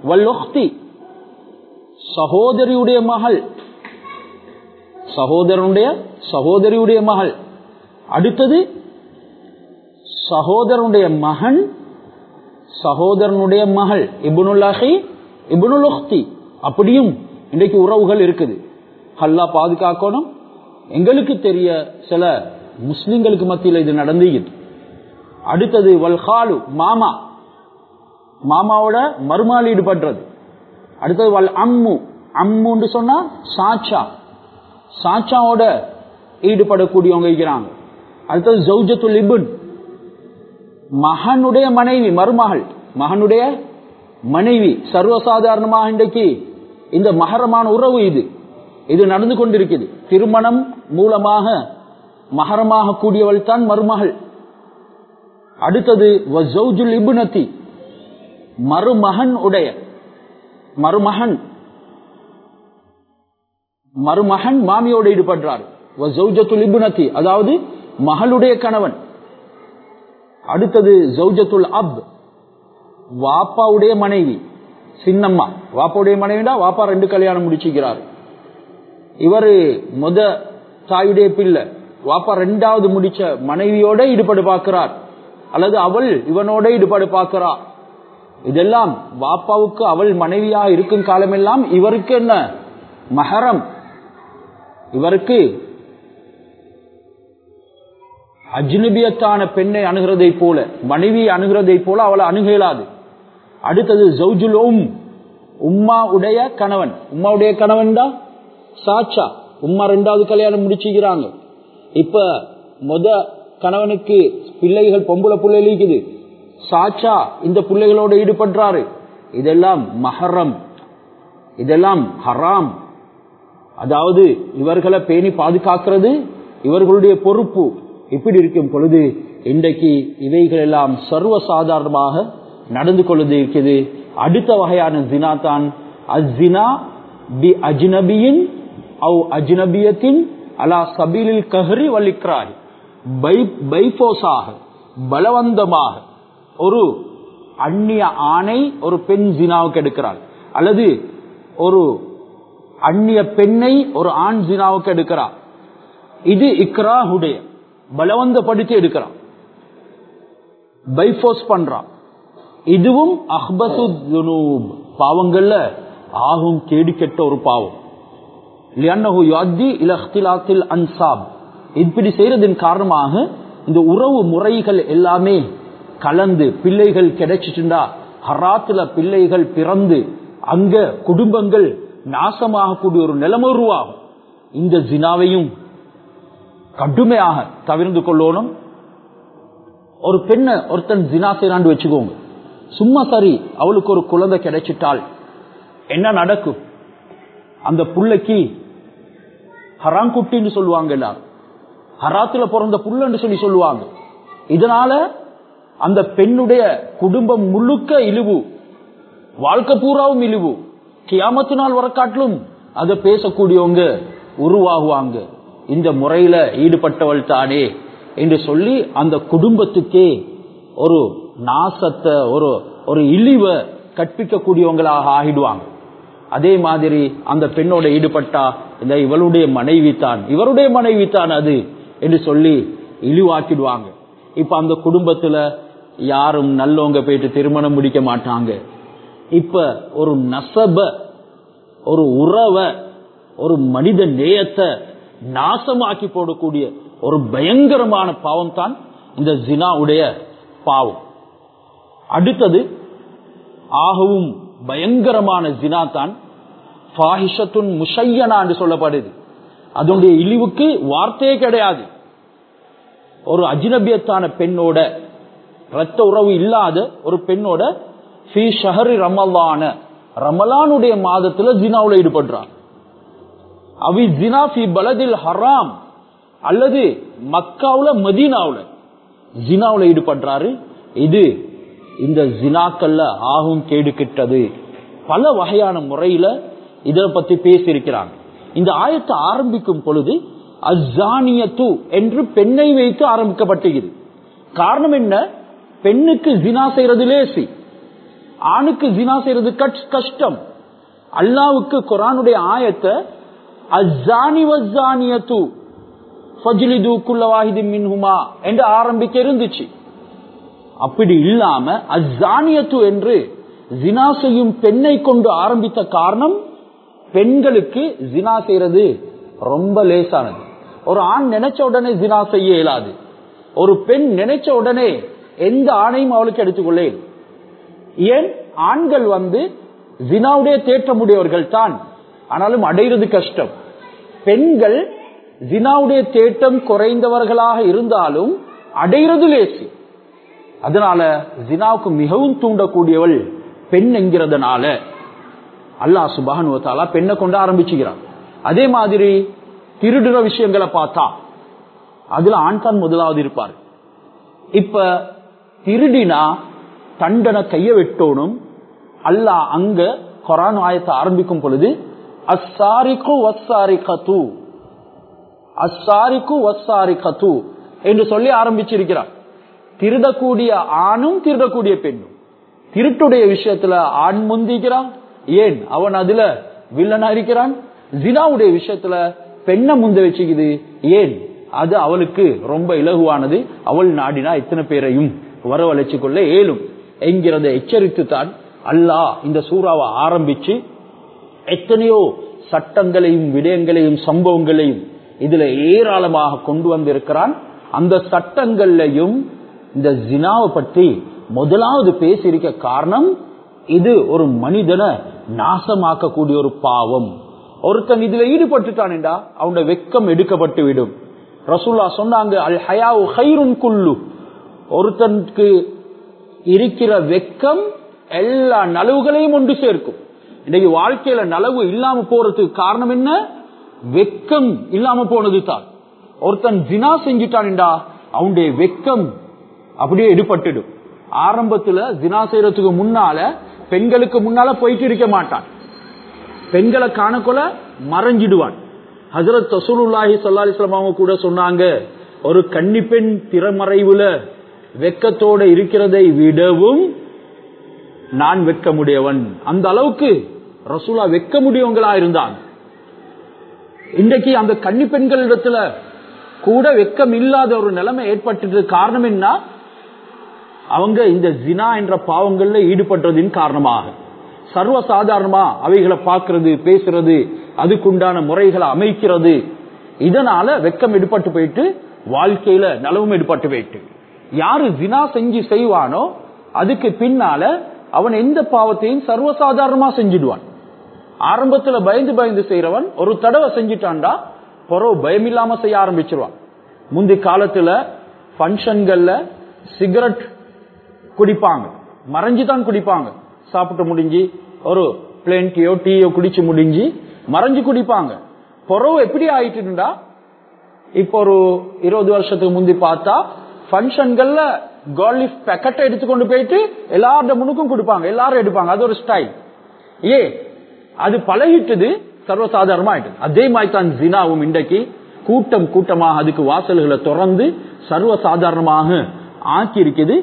வல்லொக்தி. சகோதரியுடைய மகள். சகோதரனுடைய சகோதரியுடைய மகள். அடுத்தது சகோதரனுடைய மகன் சகோதரனுடைய மகள். இபுனுல்லாஹி இபுனுலுஹ்தி அப்படியும் இன்றைக்கு உறவுகள் இருக்குது. அல்லா பாதுகாக்கணும். எங்களுக்கு தெரிய சில முஸ்லிம்களுக்கு மத்தியில் இது நடந்துகிறது அடுத்தது வல்ஹாலு மாமா. மாமாவோட மறுமாள் ஈடுபடுறது. அடுத்தது வல் அம்மு. அம்முன்னு சொன்னா சாச்சா. சாச்சாவோட ஈடுபடக்கூடியவங்க இருக்கிறாங்க. அடுத்தது ஜவுஜத்துல் இபுன். மகனுடைய மனைவி மருமகள். மகனுடைய மனைவி சர்வசாதாரணமாக இன்றைக்கு இந்த மகரமான உறவு இது. இது நடந்து கொண்டிருக்கிறது திருமணம் மூலமாக மகரமாக கூடியவள் தான் மருமகள் அடுத்தது இபுனத்தி மருமகன் உடைய மருமகன் மருமகன் மாமியோடு ஈடுபடுறார். இபுனத்தி அதாவது மகளுடைய கணவன். அடுத்தது ஜவுஜத்துல் அப் வாப்பாவுடைய மனைவி சின்னம்மா. வாப்பாவுடைய மனைவிடா வாப்பா ரெண்டு கல்யாணம் முடிச்சுக்கிறார். இவரு முத தாயுடைய பிள்ளை. வாப்பா ரெண்டாவது முடிச்ச மனைவியோட ஈடுபாடு பார்க்கிறார். அல்லது அவள் இவனோட ஈடுபாடு பார்க்கிறார் இதெல்லாம் வாப்பாவுக்கு அவள் மனைவியா இருக்கும் காலமெல்லாம் இவருக்கு என்ன? மகரம் இவருக்கு அஜ்னபியத்தான பெண்ணை அணுகிறதை போல மனைவி அணுகிறதை போல அவளை அணுக இயலாது அடுத்தது ஜவுஜுல் உம் உம்மா உடைய கணவன். உம்மாவுடைய கணவன் தான் சாச்சா உம்மா ரெண்டாவது கல்யாணம் முடிச்சுக்கிறாங்க. இப்ப முத கணவனுக்கு பிள்ளைகள் பொம்பளை பிள்ளைகள் இருக்குது சாச்சா இந்த பிள்ளைகளோட ஈடுபடுறாரு. இதெல்லாம் மஹரம். இதெல்லாம் ஹராம். அதாவது இவர்களை பேணி பாதுகாக்கிறது இவர்களுடைய பொறுப்பு இப்படி இருக்கும் பொழுது இன்றைக்கு இவைகள் எல்லாம் சர்வசாதாரணமாக நடந்து கொள்வது இருக்குது அடுத்த வகையான ஜினா தான். அஜினா பி அஜ்னபியின் அவ் அஜ்னபியத்தின் அலா சபீலில் கஹரி வலிக்ராய் பைபோஸாக பலவந்தமாக ஒரு அந்நிய ஆணை ஒரு பெண் ஜினாவுக்கு எடுக்கிறாள் அல்லது ஒரு அந்நிய பெண்ணை ஒரு ஆண் ஜினாவுக்கு எடுக்கிறார் இது இக்ராஹுடைய பலவந்தப்படுத்தி எடுக்கிறான் பைபோஸ் பண்றான் இதுவும் அஹ்பசு பாவங்கள்ல ஆகும் கேடு கெட்ட ஒரு பாவம் அன்சாப் இப்படி செய்யறதின் காரணமாக இந்த உறவு முறைகள் எல்லாமே கலந்து பிள்ளைகள் கிடைச்சிட்டுண்டா ஹராத்துல பிள்ளைகள் பிறந்து அங்க குடும்பங்கள் நாசமாகக்கூடிய ஒரு நிலைமை உருவாகும். இந்த ஜினாவையும் கடுமையாக தவிர்ந்து கொள்ளணும். ஒரு பெண்ணை ஒருத்தன் ஜினா செய்யறான்னு வச்சுக்கோங்க. சும்மா சரி அவளுக்கு ஒரு குழந்தை கிடைச்சிட்டால் என்ன நடக்கும்? அந்த புள்ளைக்கு ஹராங்குட்டின்னு சொல்லுவாங்க எல்லாரும். ஹராத்துல பிறந்த புல்லுன்னு சொல்லி சொல்லுவாங்க. இதனால அந்த பெண்ணுடைய குடும்பம் முழுக்க இழிவு. வாழ்க்கை பூராவும் இழிவு. கியாமத்து நாள் வரக்காட்டிலும் அதை பேசக்கூடியவங்க உருவாகுவாங்க. இந்த முறையில ஈடுபட்டவள் தானே என்று சொல்லி அந்த குடும்பத்துக்கே ஒரு நாசத்தை ஒரு ஒரு இழிவை கற்பிக்கக்கூடியவங்களாக ஆகிடுவாங்க. அதே மாதிரி அந்த பெண்ணோட ஈடுபட்டா இந்த இவளுடைய மனைவி தான் இவருடைய மனைவி தான் அது என்று சொல்லி இழிவாக்கிடுவாங்க. இப்ப அந்த குடும்பத்துல யாரும் நல்லவங்க போயிட்டு திருமணம் முடிக்க மாட்டாங்க. இப்ப ஒரு நசப ஒரு உறவ ஒரு மனித நேயத்தை நாசமாக்கி போடக்கூடிய ஒரு பயங்கரமான பாவம் தான் இந்த ஜினாவுடைய பாவம். அடுத்தது ஆகவும் பயங்கரமான ஜினா தான் பாஹிஷத்துன் முஷையனா என்று சொல்லப்படுது. அதனுடைய இழிவுக்கு வார்த்தையே கிடையாது. ஒரு அஜினபியத்தான பெண்ணோட ரத்த உறவு இல்லாத ஒரு பெண்ணோட ஃபி ஷஹரி ரமலான ரமலானுடைய மாதத்துல ஜினாவுல ஈடுபடுறான். அவி ஜினா ஃபி பலதில் ஹராம் அல்லது மக்காவுல மதீனாவுல ஜினாவுல ஈடுபடுறாரு. இது இந்த ஜினாக்கல்ல ஆகும் கேடு கிட்டது. பல வகையான முறையில இதை பத்தி பேசியிருக்கிறாங்க இந்த ஆயத்தை ஆரம்பிக்கும் பொழுது அஸ்ஸானியத்து என்று பெண்ணை வைத்து ஆரம்பிக்கப்பட்டுகிறது. காரணம் என்ன? பெண்ணுக்கு ஜினா செய்யறது லேசி. ஆணுக்கு ஜினா செய்யறது கஷ்டம். அல்லாவுக்கு குரானுடைய ஆயத்தை அஸ்ஸானி வஸ்ஸானியத்து மின்ஹுமா என்று ஆரம்பிக்க இருந்துச்சு. அப்படி இல்லாம அஸ்ஸானியத்து என்று ஜினா செய்யும் பெண்ணை கொண்டு ஆரம்பித்த காரணம் பெண்களுக்கு ஜினா செய்யறது ரொம்ப லேசானது. ஒரு ஆண் நினைச்ச உடனே ஜினா செய்ய இயலாது. ஒரு பெண் நினைச்ச உடனே எந்த ஆணையும் அவளுக்கு எடுத்துக்கொள்ள ஏன்? ஆண்கள் வந்து ஜினாவுடைய தேற்றமுடையவர்கள் தான். ஆனாலும் அடைகிறது கஷ்டம். பெண்கள் ஜினாவுடைய தேட்டம் குறைந்தவர்களாக இருந்தாலும் அடைகிறது லேசு. அதனால ஜினாவுக்கு மிகவும் தூண்டக்கூடியவள் பெண் என்கிறதுனால அல்லாஹ் சுபானுவத்தாலா பெண்ணை கொண்டு ஆரம்பிச்சுக்கிறான். அதே மாதிரி திருடுற விஷயங்களை பார்த்தா அதுல ஆண் தான் முதலாவது இருப்பார். இப்ப திருடினா தண்டனை கைய வெட்டோனும் அல்லாஹ் அங்க கொரான் ஆயத்தை ஆரம்பிக்கும் பொழுது அஸ்ஸாரிக்கு வஸ்ஸாரிகத்து அஸ்ஸாரிக்கு வஸ்ஸாரிகத்து என்று சொல்லி ஆரம்பிச்சிருக்கிறார். திருடக்கூடிய ஆணும் திருடக்கூடிய பெண்ணும். திருட்டுடைய விஷயத்துல ஆண் முந்திக்கிறான் ஏன்? அவன் அதுல வில்லனா இருக்கிறான்? ஜினாவுடைய விஷயத்துல பெண்ணை முந்த வச்சுக்குது. ஏன்? அது அவளுக்கு ரொம்ப இலகுவானது. அவள் நாடினா இத்தனை பேரையும் வரவழைச்சு கொள்ள ஏலும் என்கிறத எச்சரித்து தான் அல்லாஹ் இந்த சூறாவை ஆரம்பிச்சு எத்தனையோ சட்டங்களையும் விடயங்களையும் சம்பவங்களையும் இதுல ஏராளமாக கொண்டு வந்திருக்கிறான். அந்த சட்டங்கள்லையும் இந்த ஜினாவை பற்றி முதலாவது பேசியிருக்க காரணம் இது ஒரு மனிதனை நாசமாக்கக்கூடிய ஒரு பாவம். ஒருத்தன் இதுல ஈடுபட்டுட்டானேடா அவனோட வெக்கம் எடுக்கப்பட்டு விடும். ரசூல்லா சொன்னாங்க அல் ஹயாவு ஹைருன் குல்லு. ஒருத்தனுக்கு இருக்கிற வெக்கம் எல்லா நலவுகளையும் ஒன்று சேர்க்கும். இன்னைக்கு வாழ்க்கையில நலவு இல்லாம போறதுக்கு காரணம் என்ன? வெக்கம் இல்லாம போனது தான் ஒருத்தன் ஜினா செஞ்சுட்டான்டா அவனுடைய வெக்கம் அப்படியே எடுபட்டுடும். ஆரம்பத்துல ஜினா செய்யறதுக்கு முன்னால பெண்களுக்கு முன்னால போயிட்டு இருக்க மாட்டான். பெண்களை காணக்கொள்ள மறைஞ்சிடுவான். ஹசரத் தசூலுல்லாஹி சல்லா இஸ்லாம் கூட சொன்னாங்க ஒரு கன்னி பெண் திறமறைவுல வெக்கத்தோட இருக்கிறதை விடவும் நான் வெக்க முடியவன். அந்த அளவுக்கு ரசூலா வெக்க முடியவங்களா இருந்தான் இன்றைக்கு அந்த கன்னி பெண்களிடத்துல கூட வெக்கம் இல்லாத ஒரு நிலைமை ஏற்பட்டது காரணம் என்ன? அவங்க இந்த ஜினா என்ற பாவங்கள்ல ஈடுபட்டதின் காரணமாக. சர்வ சாதாரணமா அவைகளை பார்க்கறது பேசுறது அதுக்குண்டான முறைகளை அமைக்கிறது. இதனால வெக்கம் எடுப்பட்டு போயிட்டு வாழ்க்கையில நலவும் எடுப்பட்டு போயிட்டு. யாரு ஜினா செஞ்சு செய்வானோ அதுக்கு பின்னால அவன் எந்த பாவத்தையும் சர்வசாதாரணமா செஞ்சிடுவான். ஆரம்பத்துல பயந்து பயந்து செய்யறவன் ஒரு தடவை செஞ்சிட்டான்டா பிறகு பயம் இல்லாம செய்ய ஆரம்பிச்சிருவான். முந்தி காலத்துல பங்கன்கள்ல சிகரெட் குடிப்பாங்க. மறைஞ்சுதான் குடிப்பாங்க. சாப்பிட்டு முடிஞ்சு ஒரு பிளேன் டீயோ டீயோ குடிச்சு முடிஞ்சு மறைஞ்சு குடிப்பாங்க. பிறகு எப்படி ஆயிட்டுண்டா இப்போ ஒரு இருபது வருஷத்துக்கு முந்தி பார்த்தா பங்கன்கள்ல காலிஃப் பேக்கெட்டை எடுத்துக்கொண்டு போயிட்டு எல்லாரோட முனுக்கும் கொடுப்பாங்க. எல்லாரும் எடுப்பாங்க. அது ஒரு ஸ்டைல் ஏ அது பழகிட்டது சர்வசாதாரணமா ஆயிட்டு அதே மாதிரி தான் ஜினாவும் இன்றைக்கு கூட்டம் கூட்டமாக அதுக்கு வாசல்களை திறந்து சர்வசாதாரணமாக ஆக்கி இருக்குது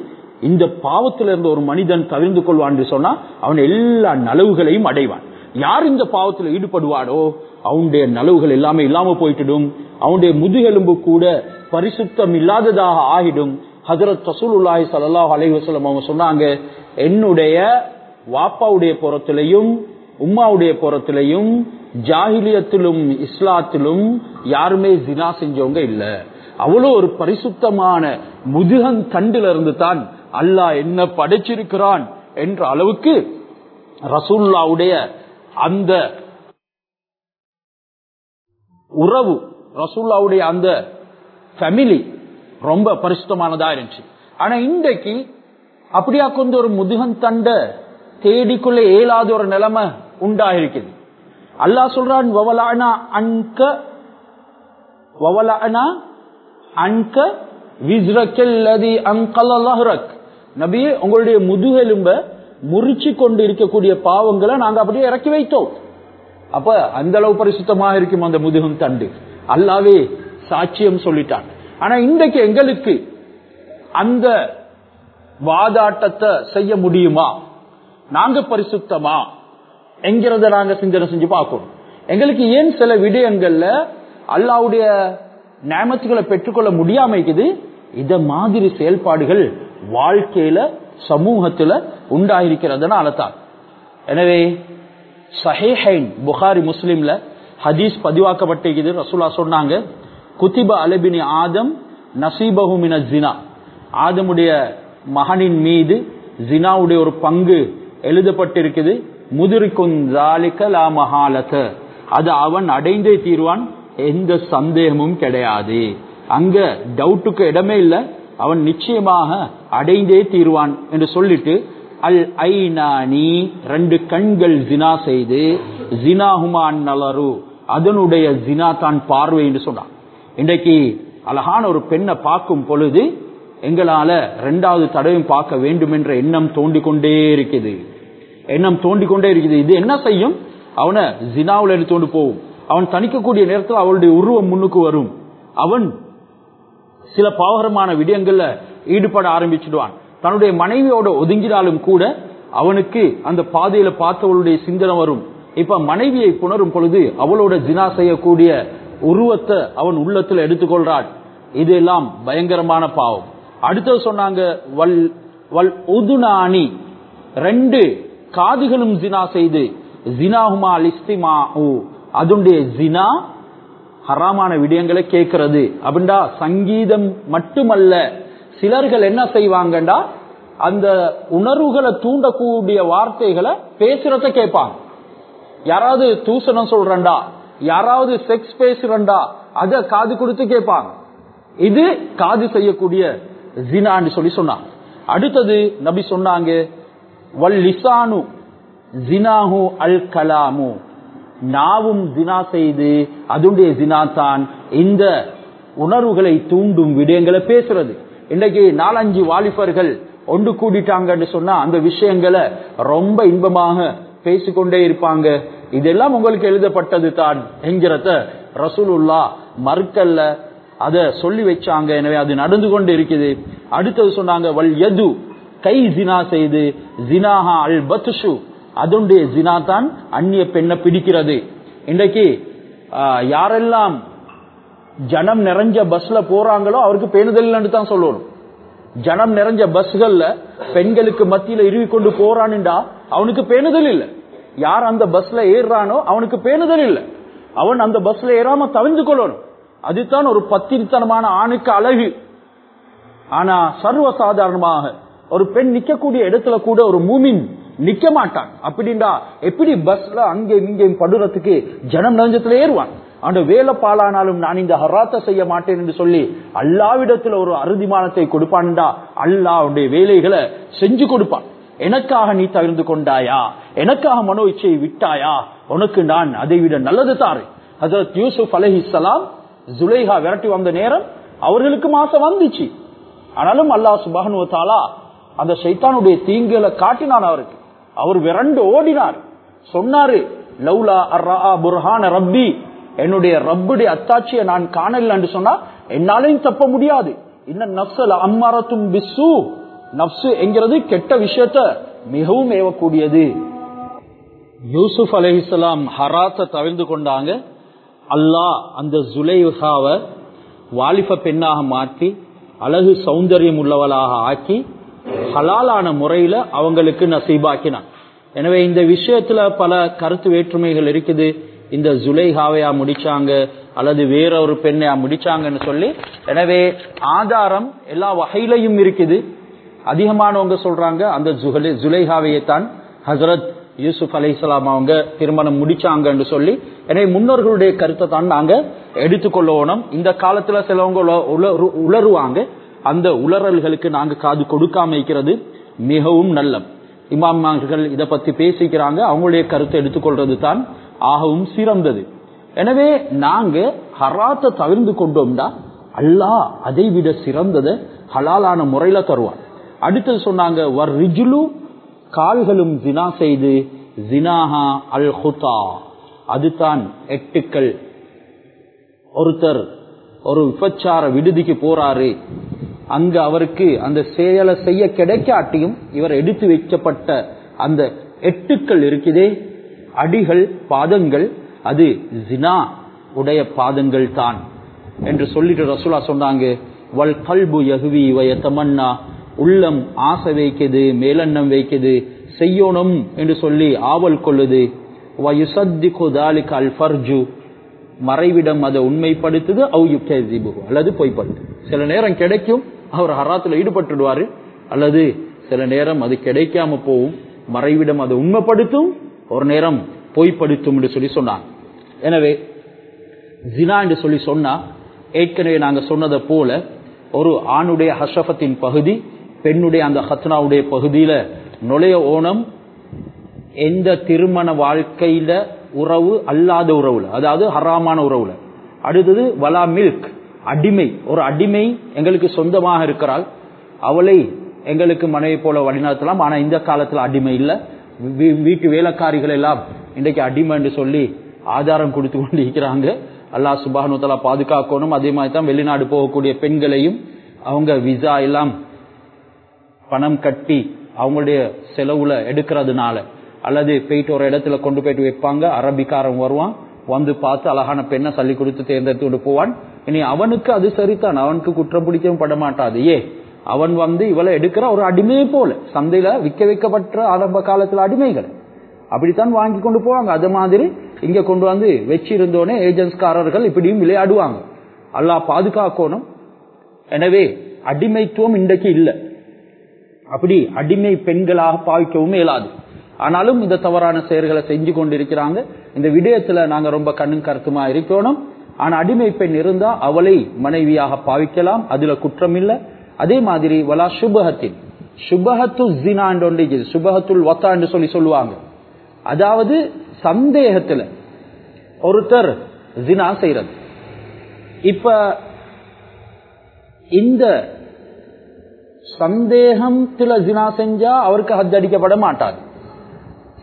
இந்த பாவத்தில் இருந்த ஒரு மனிதன் தவிர்ந்து கொள்வான் என்று சொன்னா அவன் எல்லா நலவுகளையும் அடைவான். யார் இந்த பாவத்தில் ஈடுபடுவானோ அவனுடைய நலவுகள் எல்லாமே இல்லாம போயிட்டுடும் அவனுடைய முதுகெலும்பு கூட பரிசுத்தம் இல்லாததாக ஆகிடும். ஹசரத் ரசூலுல்லாஹி சல்லாஹ் அலைவசலம் அவங்க சொன்னாங்க என்னுடைய வாப்பாவுடைய புறத்திலையும் உம்மாவுடைய புறத்திலையும் ஜாகிலியத்திலும் இஸ்லாத்திலும் யாருமே ஜினா செஞ்சவங்க இல்லை. அவ்வளோ ஒரு பரிசுத்தமான முதுகன் தண்டிலிருந்து தான் அல்லாஹ் என்ன படைச்சிருக்கிறான் என்ற அளவுக்கு ரசூல்லாவுடைய அந்த உறவு ரசூல்லாவுடைய அந்த ஃபேமிலி ரொம்ப பரிசுத்தமானதா இருந்துச்சு. ஆனா இன்றைக்கு அப்படியா கொண்டு ஒரு முதுகன் தண்ட தேடிக்குள்ள இயலாத ஒரு நிலைமை உண்டாயிருக்குது. அல்லாஹ் சொல்றான் வவலானா அன்க வவலானா அன்க விஸ்ரக்கல்லதி அங்கலஹரக் நபியே உங்களுடைய முதுகெலும்ப முறிச்சு கொண்டு இருக்கக்கூடிய பாவங்களை நாங்க அப்படியே இறக்கி வைத்தோம். அப்ப அந்த அளவு பரிசுத்தமாக இருக்கும் அந்த முதுகும் தண்டு. அல்லாவே சாட்சியம் சொல்லிட்டான். ஆனா இன்றைக்கு எங்களுக்கு அந்த வாதாட்டத்தை செய்ய முடியுமா? நாங்க பரிசுத்தமா? என்கிறத நாங்க சிந்தனை செஞ்சு பார்க்கணும். எங்களுக்கு ஏன் சில விடயங்கள்ல அல்லாவுடைய நியமத்துகளை பெற்றுக்கொள்ள முடியாம இருக்குது? இத மாதிரி செயல்பாடுகள் வாழ்க்கையில சமூகத்துல உண்டாயிருக்கிறதுனால தான் எனவே சஹேஹைன் புகாரி முஸ்லிம்ல ஹதீஸ் பதிவாக்கப்பட்டிருக்குது ரசூலா சொன்னாங்க குத்திப அலபினி ஆதம் நசீபகுமின ஜினா ஆதமுடைய மகனின் மீது ஜினாவுடைய ஒரு பங்கு எழுதப்பட்டிருக்குது முதிரிக்கும் அது அவன் அடைந்தே தீர்வான் எந்த சந்தேகமும் கிடையாது. அங்க டவுட்டுக்கு இடமே இல்லை அவன் நிச்சயமாக அடைந்தே தீர்வான் என்று சொல்லிட்டு அல் ஐநானி ரெண்டு கண்கள் ஜினா செய்து ஜினாஹுமான் நலரு அதனுடைய ஜினா தான் பார்வை என்று சொன்னான். இன்றைக்கு அழகான ஒரு பெண்ணை பார்க்கும் பொழுது எங்களால ரெண்டாவது தடவையும் பார்க்க வேண்டும் என்ற எண்ணம் தோண்டிக்கொண்டே இருக்குது. எண்ணம் தோண்டிக்கொண்டே இருக்குது. இது என்ன செய்யும்? அவனை ஜினாவில் எடுத்துக்கொண்டு போகும். அவன் தணிக்கக்கூடிய நேரத்தில் அவளுடைய உருவம் முன்னுக்கு வரும். அவன் சில பாவகரமான விடயங்கள்ல ஈடுபட ஆரம்பிச்சிடுவான். தன்னுடைய மனைவியோட ஒதுங்கினாலும் கூட அவனுக்கு அந்த பாதையில பார்த்தவளுடைய சிந்தனை வரும். இப்ப மனைவியை புணரும் பொழுது அவளோட ஜினா செய்யக்கூடிய உருவத்தை அவன் உள்ளத்துல எடுத்துக்கொள்றான் இதெல்லாம் பயங்கரமான பாவம். அடுத்தது சொன்னாங்க வல் வல் உதுனானி. ரெண்டு காதுகளும் ஜினா செய்து ஜினாஹுமா லிஸ்திமா அதனுடைய ஜினா ஹராமான விடயங்களை கேட்கறது. அப்படின்டா சங்கீதம் மட்டுமல்ல சிலர்கள் என்ன செய்வாங்கண்டா அந்த உணர்வுகளை தூண்டக்கூடிய வார்த்தைகளை பேசுறத கேட்பாங்க. யாராவது தூசணம் சொல்றண்டா யாராவது செக்ஸ் பேசுறண்டா அத காது கொடுத்து கேட்பாங்க. இது காது செய்யக்கூடிய ஜினான்னு சொல்லி சொன்னாங்க. அடுத்தது நபி சொன்னாங்க வல் லிசானு ஜினாஹு அல் கலாமு. நாவும் ஜினா செய்து அதனுடைய ஜினா தான் இந்த உணர்வுகளை தூண்டும் விடயங்களை பேசுறது. இன்னைக்கு நாலஞ்சு வாலிபர்கள் ஒன்று கூடிட்டாங்கன்னு சொன்னா அந்த விஷயங்களை ரொம்ப இன்பமாக பேசிக்கொண்டே இருப்பாங்க. இதெல்லாம் உங்களுக்கு எழுதப்பட்டது தான் என்கிறத ரசூலுல்லா மறுக்கல்ல. அத சொல்லி வச்சாங்க. எனவே அது நடந்து கொண்டு இருக்குது. அடுத்தது சொன்னாங்க வல் எது கை ஜினா செய்து ஜினாஹா அல் பத்ஷு. அதனுடைய ஜினா தான் அந்நிய பெண்ணை பிடிக்கிறது. இன்றைக்கு யாரெல்லாம் ஜனம் நிறைஞ்ச பஸ்ல போறாங்களோ அவருக்கு பேணுதல் தான் சொல்லணும். ஜனம் நிறைஞ்ச பஸ்கள்ல பெண்களுக்கு மத்தியில இறுவி கொண்டு போறான்டா அவனுக்கு பேணுதல் இல்லை. யார் அந்த பஸ்ல ஏறானோ அவனுக்கு பேணுதல் இல்லை. அவன் அந்த பஸ்ல ஏறாம தவிர்ந்து கொள்ளணும். அதுதான் ஒரு பத்திரித்தனமான ஆணுக்கு அழகு. ஆனா சர்வ சாதாரணமாக ஒரு பெண் நிக்கக்கூடிய இடத்துல கூட ஒரு மூமின் நிக்க மாட்டான் அப்படின்டா எப்படி பஸ்ல அங்கே இங்கேயும் படுறதுக்கு ஜனம் நெஞ்சத்துல ஏறுவான். அந்த வேலை பாலானாலும் நான் இந்த ஹராத்த செய்ய மாட்டேன் என்று சொல்லி அல்லாவிடத்துல ஒரு அறுதிமானத்தை கொடுப்பான்டா. உடைய வேலைகளை செஞ்சு கொடுப்பான். எனக்காக நீ தவிர்ந்து கொண்டாயா? எனக்காக மனோ இச்சையை விட்டாயா? உனக்கு நான் அதை விட நல்லது தாரு. ஹசரத் யூசுப் அலஹிசலாம் ஜுலைஹா விரட்டி வந்த நேரம் அவர்களுக்கு மாசம் வந்துச்சு. ஆனாலும் அல்லாஹ் சுபானுவத்தாலா அந்த சைத்தானுடைய தீங்குகளை காட்டினான் அவருக்கு. அவர் விரண்டு ஓடினார். சொன்னாரு லவ்லா அர்ரா புர்ஹான ரப்பி என்னுடைய ரப்புடைய அத்தாட்சியை நான் காணல என்று சொன்னா என்னாலையும் தப்ப முடியாது. இன்னும் நப்சல் அம்மாரத்தும் பிஸ்ஸு. நப்சு என்கிறது கெட்ட விஷயத்த மிகவும் ஏவக்கூடியது. யூசுப் அலஹிசலாம் ஹராத்த தவிர்ந்து கொண்டாங்க. அல்லாஹ் அந்த ஜுலைஹாவை வாலிப பெண்ணாக மாற்றி அழகு சௌந்தரியம் உள்ளவளாக ஆக்கி ஹலாலான முறையில அவங்களுக்கு நசீபாக்கினான். எனவே இந்த விஷயத்துல பல கருத்து வேற்றுமைகள் இருக்குது. இந்த ஜுலைஹாவையா முடிச்சாங்க அல்லது வேற ஒரு பெண்ணையா முடிச்சாங்கன்னு சொல்லி. எனவே ஆதாரம் எல்லா வகையிலையும் இருக்குது. அதிகமானவங்க சொல்றாங்க அந்த ஜுலைஹாவையை தான் ஹசரத் யூசுப் அலைசலாம் அவங்க திருமணம் முடிச்சாங்கன்னு சொல்லி. எனவே முன்னோர்களுடைய கருத்தை தான் நாங்க எடுத்துக்கொள்ளணும். இந்த காலத்துல சிலவங்க உளருவாங்க அந்த உளறல்களுக்கு நாங்க காது கொடுக்காம இருக்கிறது மிகவும் நல்லம் இமாமார்கள் இதை பத்தி பேசிக்கிறாங்க அவங்களுடைய கருத்தை எடுத்துக்கொள்றது தான் ஆகவும் சிறந்தது. எனவே நாங்க ஹராத்தை தவிர்ந்து கொண்டோம்டா அல்லாஹ் அதை விட சிறந்ததை ஹலாலான முறையில தருவான். அடுத்தது சொன்னாங்க கால்களும் ஜினா செய்து ஜினாஹா அல் ஹுதா அதுதான் எட்டுக்கள். ஒருத்தர் ஒரு விபச்சார விடுதிக்கு போறாரு அங்கு அவருக்கு அந்த செயலை செய்ய கிடைக்காட்டியும் இவர் எடுத்து வைக்கப்பட்ட அந்த எட்டுக்கள் இருக்குதே அடிகள் பாதங்கள் அது ஜினா உடைய பாதங்கள் தான் என்று சொல்லிட்டு ரசூலா சொன்னாங்க. வல் கல்பு யகுவி வய தமன்னா உள்ளம் ஆசை வைக்குது மேலெண்ணம் வைக்குது செய்யணும் என்று சொல்லி ஆவல் கொள்ளுது. அல் ஃபர்ஜு மறைவிடம் அதை உண்மைப்படுத்துது அவு யுக்திபு அல்லது பொய்ப்படுத்து சில நேரம் கிடைக்கும் அவர் ஹராத்துல ஈடுபட்டுடுவாரு. அல்லது சில நேரம் அது கிடைக்காம போகும் மறைவிடம் அதை உண்மைப்படுத்தும் ஒரு நேரம் பொய்ப்படுத்தும் என்று சொல்லி சொன்னாங்க எனவே ஜினா என்று சொல்லி சொன்னா ஏற்கனவே நாங்க சொன்னதை போல ஒரு ஆணுடைய ஹஷபத்தின் பகுதி பெண்ணுடைய அந்த ஹத்னாவுடைய பகுதியில நுழைய ஓணம் எந்த திருமண வாழ்க்கையில உறவு அல்லாத உறவுல அதாவது ஹராமான உறவுல. அடுத்தது வலா மில்க். அடிமை ஒரு அடிமை எங்களுக்கு சொந்தமாக இருக்கிறாள். அவளை எங்களுக்கு மனைவி போல வழிநடத்தலாம். ஆனா இந்த காலத்துல அடிமை இல்ல. வீட்டு வேலைக்காரிகள் எல்லாம் இன்றைக்கு அடிமை என்று சொல்லி ஆதாரம் கொடுத்து கொண்டு இருக்கிறாங்க அல்லாஹ் சுபானு தலா பாதுகாக்கணும். அதே மாதிரி தான் வெளிநாடு போகக்கூடிய பெண்களையும் அவங்க விசா எல்லாம் பணம் கட்டி அவங்களுடைய செலவுல எடுக்கிறதுனால. அல்லது போயிட்டு ஒரு இடத்துல கொண்டு போயிட்டு வைப்பாங்க. அரபிக்காரன் வருவான். வந்து பார்த்து அழகான பெண்ணை சல்லி கொடுத்து தேர்ந்தெடுத்து கொண்டு போவான் இனி அவனுக்கு அது சரிதான். அவனுக்கு குற்றம் பிடிக்கவும் பட மாட்டாது ஏ அவன் வந்து இவளை எடுக்கிற ஒரு அடிமையை போல. சந்தையில விற்க வைக்கப்பட்ட ஆரம்ப காலத்துல அடிமைகள். அப்படித்தான் வாங்கி கொண்டு போவாங்க. அது மாதிரி இங்க கொண்டு வந்து வச்சிருந்தோனே ஏஜென்ட்ஸ்காரர்கள் இப்படியும் விளையாடுவாங்க. அல்லா பாதுகாக்கணும். எனவே அடிமைத்துவம் இன்றைக்கு இல்லை. அப்படி அடிமை பெண்களாக பாவிக்கவும் இயலாது. ஆனாலும் இந்த தவறான செயல்களை செஞ்சு கொண்டிருக்கிறாங்க. இந்த விடயத்துல நாங்க ரொம்ப கண்ணும் கருத்துமா இருக்கணும். ஆனா அடிமை பெண் இருந்தா அவளை மனைவியாக பாவிக்கலாம். அதுல குற்றம் இல்ல அதே மாதிரி வலா சுபகத்தின் சுபகத்து ஜினா என்று சுபகத்துல் வத்தா சொல்லி சொல்லுவாங்க. அதாவது சந்தேகத்துல ஒருத்தர் ஜினா செய்யறது. இப்ப இந்த சந்தேகத்துல ஜினா செஞ்சா அவருக்கு ஹத் அடிக்கப்பட மாட்டாது.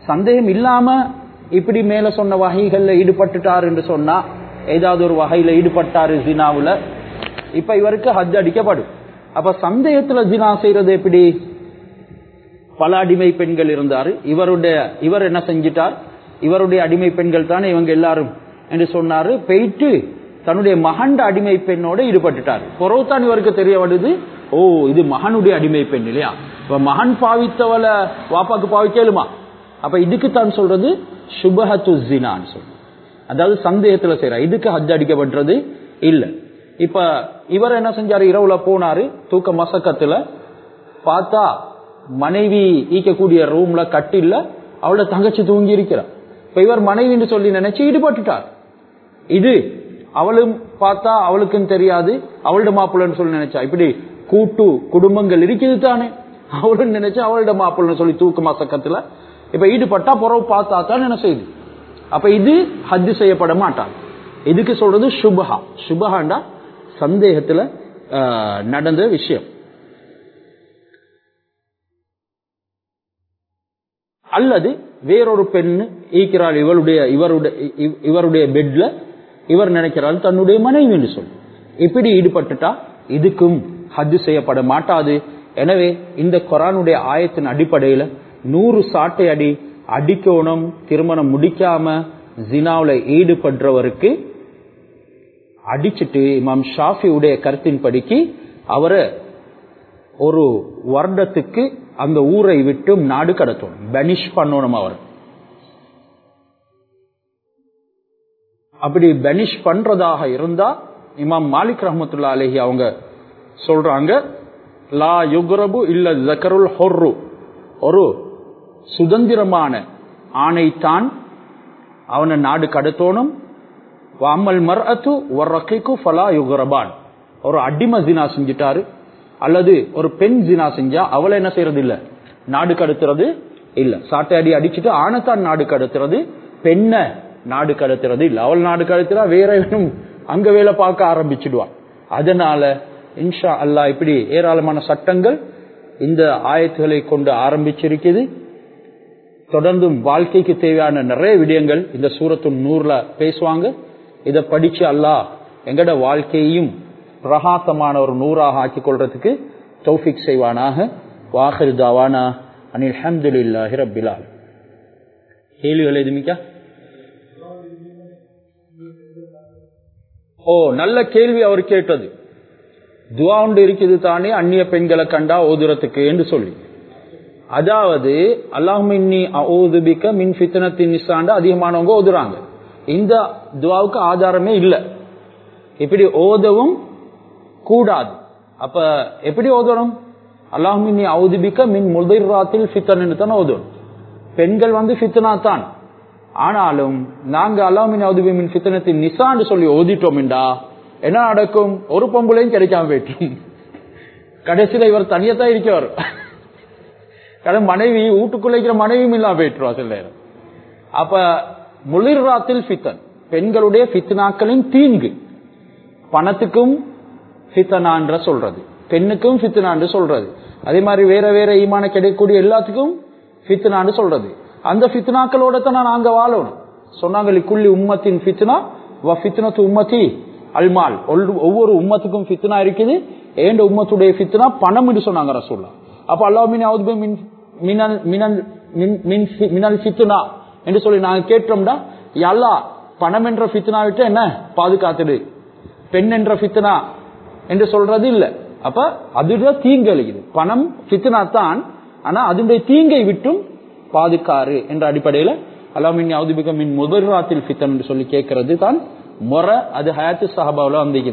சந்தேகம் இல்லாம இப்படி மேல சொன்ன வகைகள்ல ஈடுபட்டுட்டார் என்று சொன்னா ஏதாவது ஒரு வகையில ஈடுபட்டாரு ஜினாவுல இப்ப இவருக்கு ஹஜ் அடிக்கப்படும். அப்ப சந்தேகத்துல ஜினா செய்யறது எப்படி? பல அடிமை பெண்கள் இருந்தாரு. இவருடைய இவர் என்ன செஞ்சிட்டார்? இவருடைய அடிமை பெண்கள் தானே இவங்க எல்லாரும் என்று சொன்னாரு. போயிட்டு தன்னுடைய மகண்ட அடிமை பெண்ணோட ஈடுபட்டுட்டார். தான் இவருக்கு தெரிய வருது. ஓ இது மகனுடைய அடிமை பெண் இல்லையா? இப்ப மகன் பாவித்தவளை வாப்பாக்கு பாவிக்கலுமா அப்ப இதுக்கு தான் சொல்றது சுபஹத்து ஜினான்னு சொல்றது. அதாவது சந்தேகத்துல செய்யற இதுக்கு ஹஜ் அடிக்கப்படுறது இல்ல. இப்ப இவர் என்ன செஞ்சாரு? இரவுல போனாரு தூக்க மசக்கத்துல பார்த்தா மனைவி ஈக்கக்கூடிய ரூம்ல கட்டில்ல அவளோட தங்கச்சி தூங்கி இருக்கிறார் இப்ப இவர் மனைவின்னு சொல்லி நினைச்சு ஈடுபட்டுட்டார். இது அவளும் பார்த்தா அவளுக்கும் தெரியாது அவளோட மாப்பிள்ளன்னு சொல்லி நினைச்சா. இப்படி கூட்டு குடும்பங்கள் இருக்குது தானே. அவளும் நினைச்சா அவளோட மாப்பிள்ளன்னு சொல்லி தூக்க மசக்கத்துல இப்ப ஈடுபட்டா புறவு பார்த்தா தான் என்ன செய்யுது? அப்ப இது ஹஜ் செய்யப்பட மாட்டாங்க இதுக்கு சொல்றது சுபஹா. சுபஹாண்டா சந்தேகத்துல நடந்த விஷயம். அல்லது வேறொரு பெண் ஈக்கிறாள் இவருடைய இவருடைய இவருடைய பெட்ல இவர் நினைக்கிறாள் தன்னுடைய மனைவி என்று சொல்லி. இப்படி ஈடுபட்டுட்டா இதுக்கும் ஹஜ் செய்யப்பட மாட்டாது. எனவே இந்த குரானுடைய ஆயத்தின் அடிப்படையில நூறு சாட்டை அடி அடிக்கணும் திருமணம் முடிக்காம ஜினாவுல ஈடுபடுறவருக்கு அடிச்சிட்டு இமாம் ஷாஃபியுடைய கருத்தின்படிக்கு அவரை ஒரு வருடத்துக்கு அந்த ஊரை விட்டு நாடு கடத்தணும். பனிஷ் பண்ணணும் அவர். அப்படி பனிஷ் பண்றதாக இருந்தா இமாம் மாலிக் ரஹமத்துல்லா அலஹி அவங்க சொல்றாங்க லா யுக்ரபு இல்ல ஜக்கருல் ஹொர்ரு. ஒரு சுதந்திரமான ஆணைத்தான் அவனை நாடு கடத்தணும் அம்மல் மர்அத்து ஒர்ரக்கைக்கு ஃபலா யுகரபான். ஒரு அடிமை ஜினா செஞ்சிட்டாரு. அல்லது ஒரு பெண் ஜினா செஞ்சா அவளை என்ன செய்யறது இல்ல நாடு கடத்துறது இல்ல. சாட்டை அடி அடிச்சுட்டு ஆணைத்தான் நாடு கடத்துறது பெண்ண நாடு கடத்துறது இல்ல. அவள் நாடு கடத்துறா வேற இவனும் அங்க வேலை பார்க்க ஆரம்பிச்சுடுவான் அதனால இன்ஷா அல்லாஹ் இப்படி ஏராளமான சட்டங்கள் இந்த ஆயத்துகளை கொண்டு ஆரம்பிச்சிருக்குது. தொடர்ந்தும் வாழ்க்கைக்கு தேவையான நிறைய விடயங்கள் இந்த சூரத்து நூறுல பேசுவாங்க. இதை படிச்சு அல்லாஹ் எங்கட வாழ்க்கையையும் பிரகாசமான ஒரு நூறாக ஆக்கி கொள்றதுக்கு தௌஃபிக் செய்வானாக. வாஹிர் தாவானா அனில் ஹம்துலில்லாஹி ரப்பில் ஆலமீன். கேள்விகள் எதுமிக்கா ஓ நல்ல கேள்வி அவர் கேட்டது. துவா உண்டு இருக்குது தானே அந்நிய பெண்களை கண்டா ஓதுறதுக்கு என்று சொல்லி. அதாவது அல்லாஹ்மின்னி அவுதுபிக்க மின் ஃபித்னத்தின் நிசாண்ட அதிகமானவங்க ஓதுறாங்க இந்த துவாவுக்கு ஆதாரமே இல்லை. இப்படி ஓதவும் கூடாது. அப்ப எப்படி ஓதணும்? அல்லாஹ்மின்னி அவுதுபிக்க மின் முதிர்ராத்தில் ஃபித்தன் தானே ஓதணும். பெண்கள் வந்து ஃபித்னா தான். ஆனாலும் நாங்க அல்லாமின் அவுதுபி மின் சித்தனத்தின் நிசான்னு சொல்லி ஓதிட்டோம்டா என்ன நடக்கும்? ஒரு பொம்பளையும் கிடைக்காம போயிட்டு கடைசியில இவர் தனியத்தான் இருக்கவர் കാരണം மனைவி வீட்டுக்குள்ள இருக்கிற மனைவியும் இல்லாம போயிட்டுருவா சில நேரம். அப்ப முளிர்ராத்தில் ஃபித்தன் பெண்களுடைய ஃபித்னாக்களின் தீங்கு. பணத்துக்கும் ஃபித்தனான்ற சொல்றது. பெண்ணுக்கும் ஃபித்னான்னு சொல்றது. அதே மாதிரி வேற வேற ஈமான கிடைக்கக்கூடிய எல்லாத்துக்கும் ஃபித்னான்னு சொல்றது. அந்த ஃபித்னாக்களோட தான் நான் நாங்க வாழணும். சொன்னாங்க குள்ளி உம்மத்தின் ஃபித்னா வ ஃபித்னத்து உம்மத்தி அல்மால். ஒவ்வொரு உம்மத்துக்கும் ஃபித்னா இருக்குது. ஏண்ட உம்மத்துடைய ஃபித்னா பணம்னு சொன்னாங்க ரசூல்லா அப்ப அல்லாஹ் மின் மினல் மினல் மின் மின் மினல் என்று சொல்லி நாங்க கேட்டோம்டா யல்லா பணம் என்ற பித்னா விட்டு என்ன? பாதுகாத்துடு. பெண் என்ற பித்னா என்று சொல்றது இல்ல. அப்ப அதுதான் தீங்கு அளிக்குது பணம் பித்னா தான் ஆனா அதனுடைய தீங்கை விட்டும் பாதுகாரு என்ற அடிப்படையில அல்லாமின் அவுதுபிக மின் முதல் ராத்தில் பித்தன் என்று சொல்லி கேட்கறது தான் முறை. அது ஹயாத்து சஹாபாவில் வந்திருக்குது.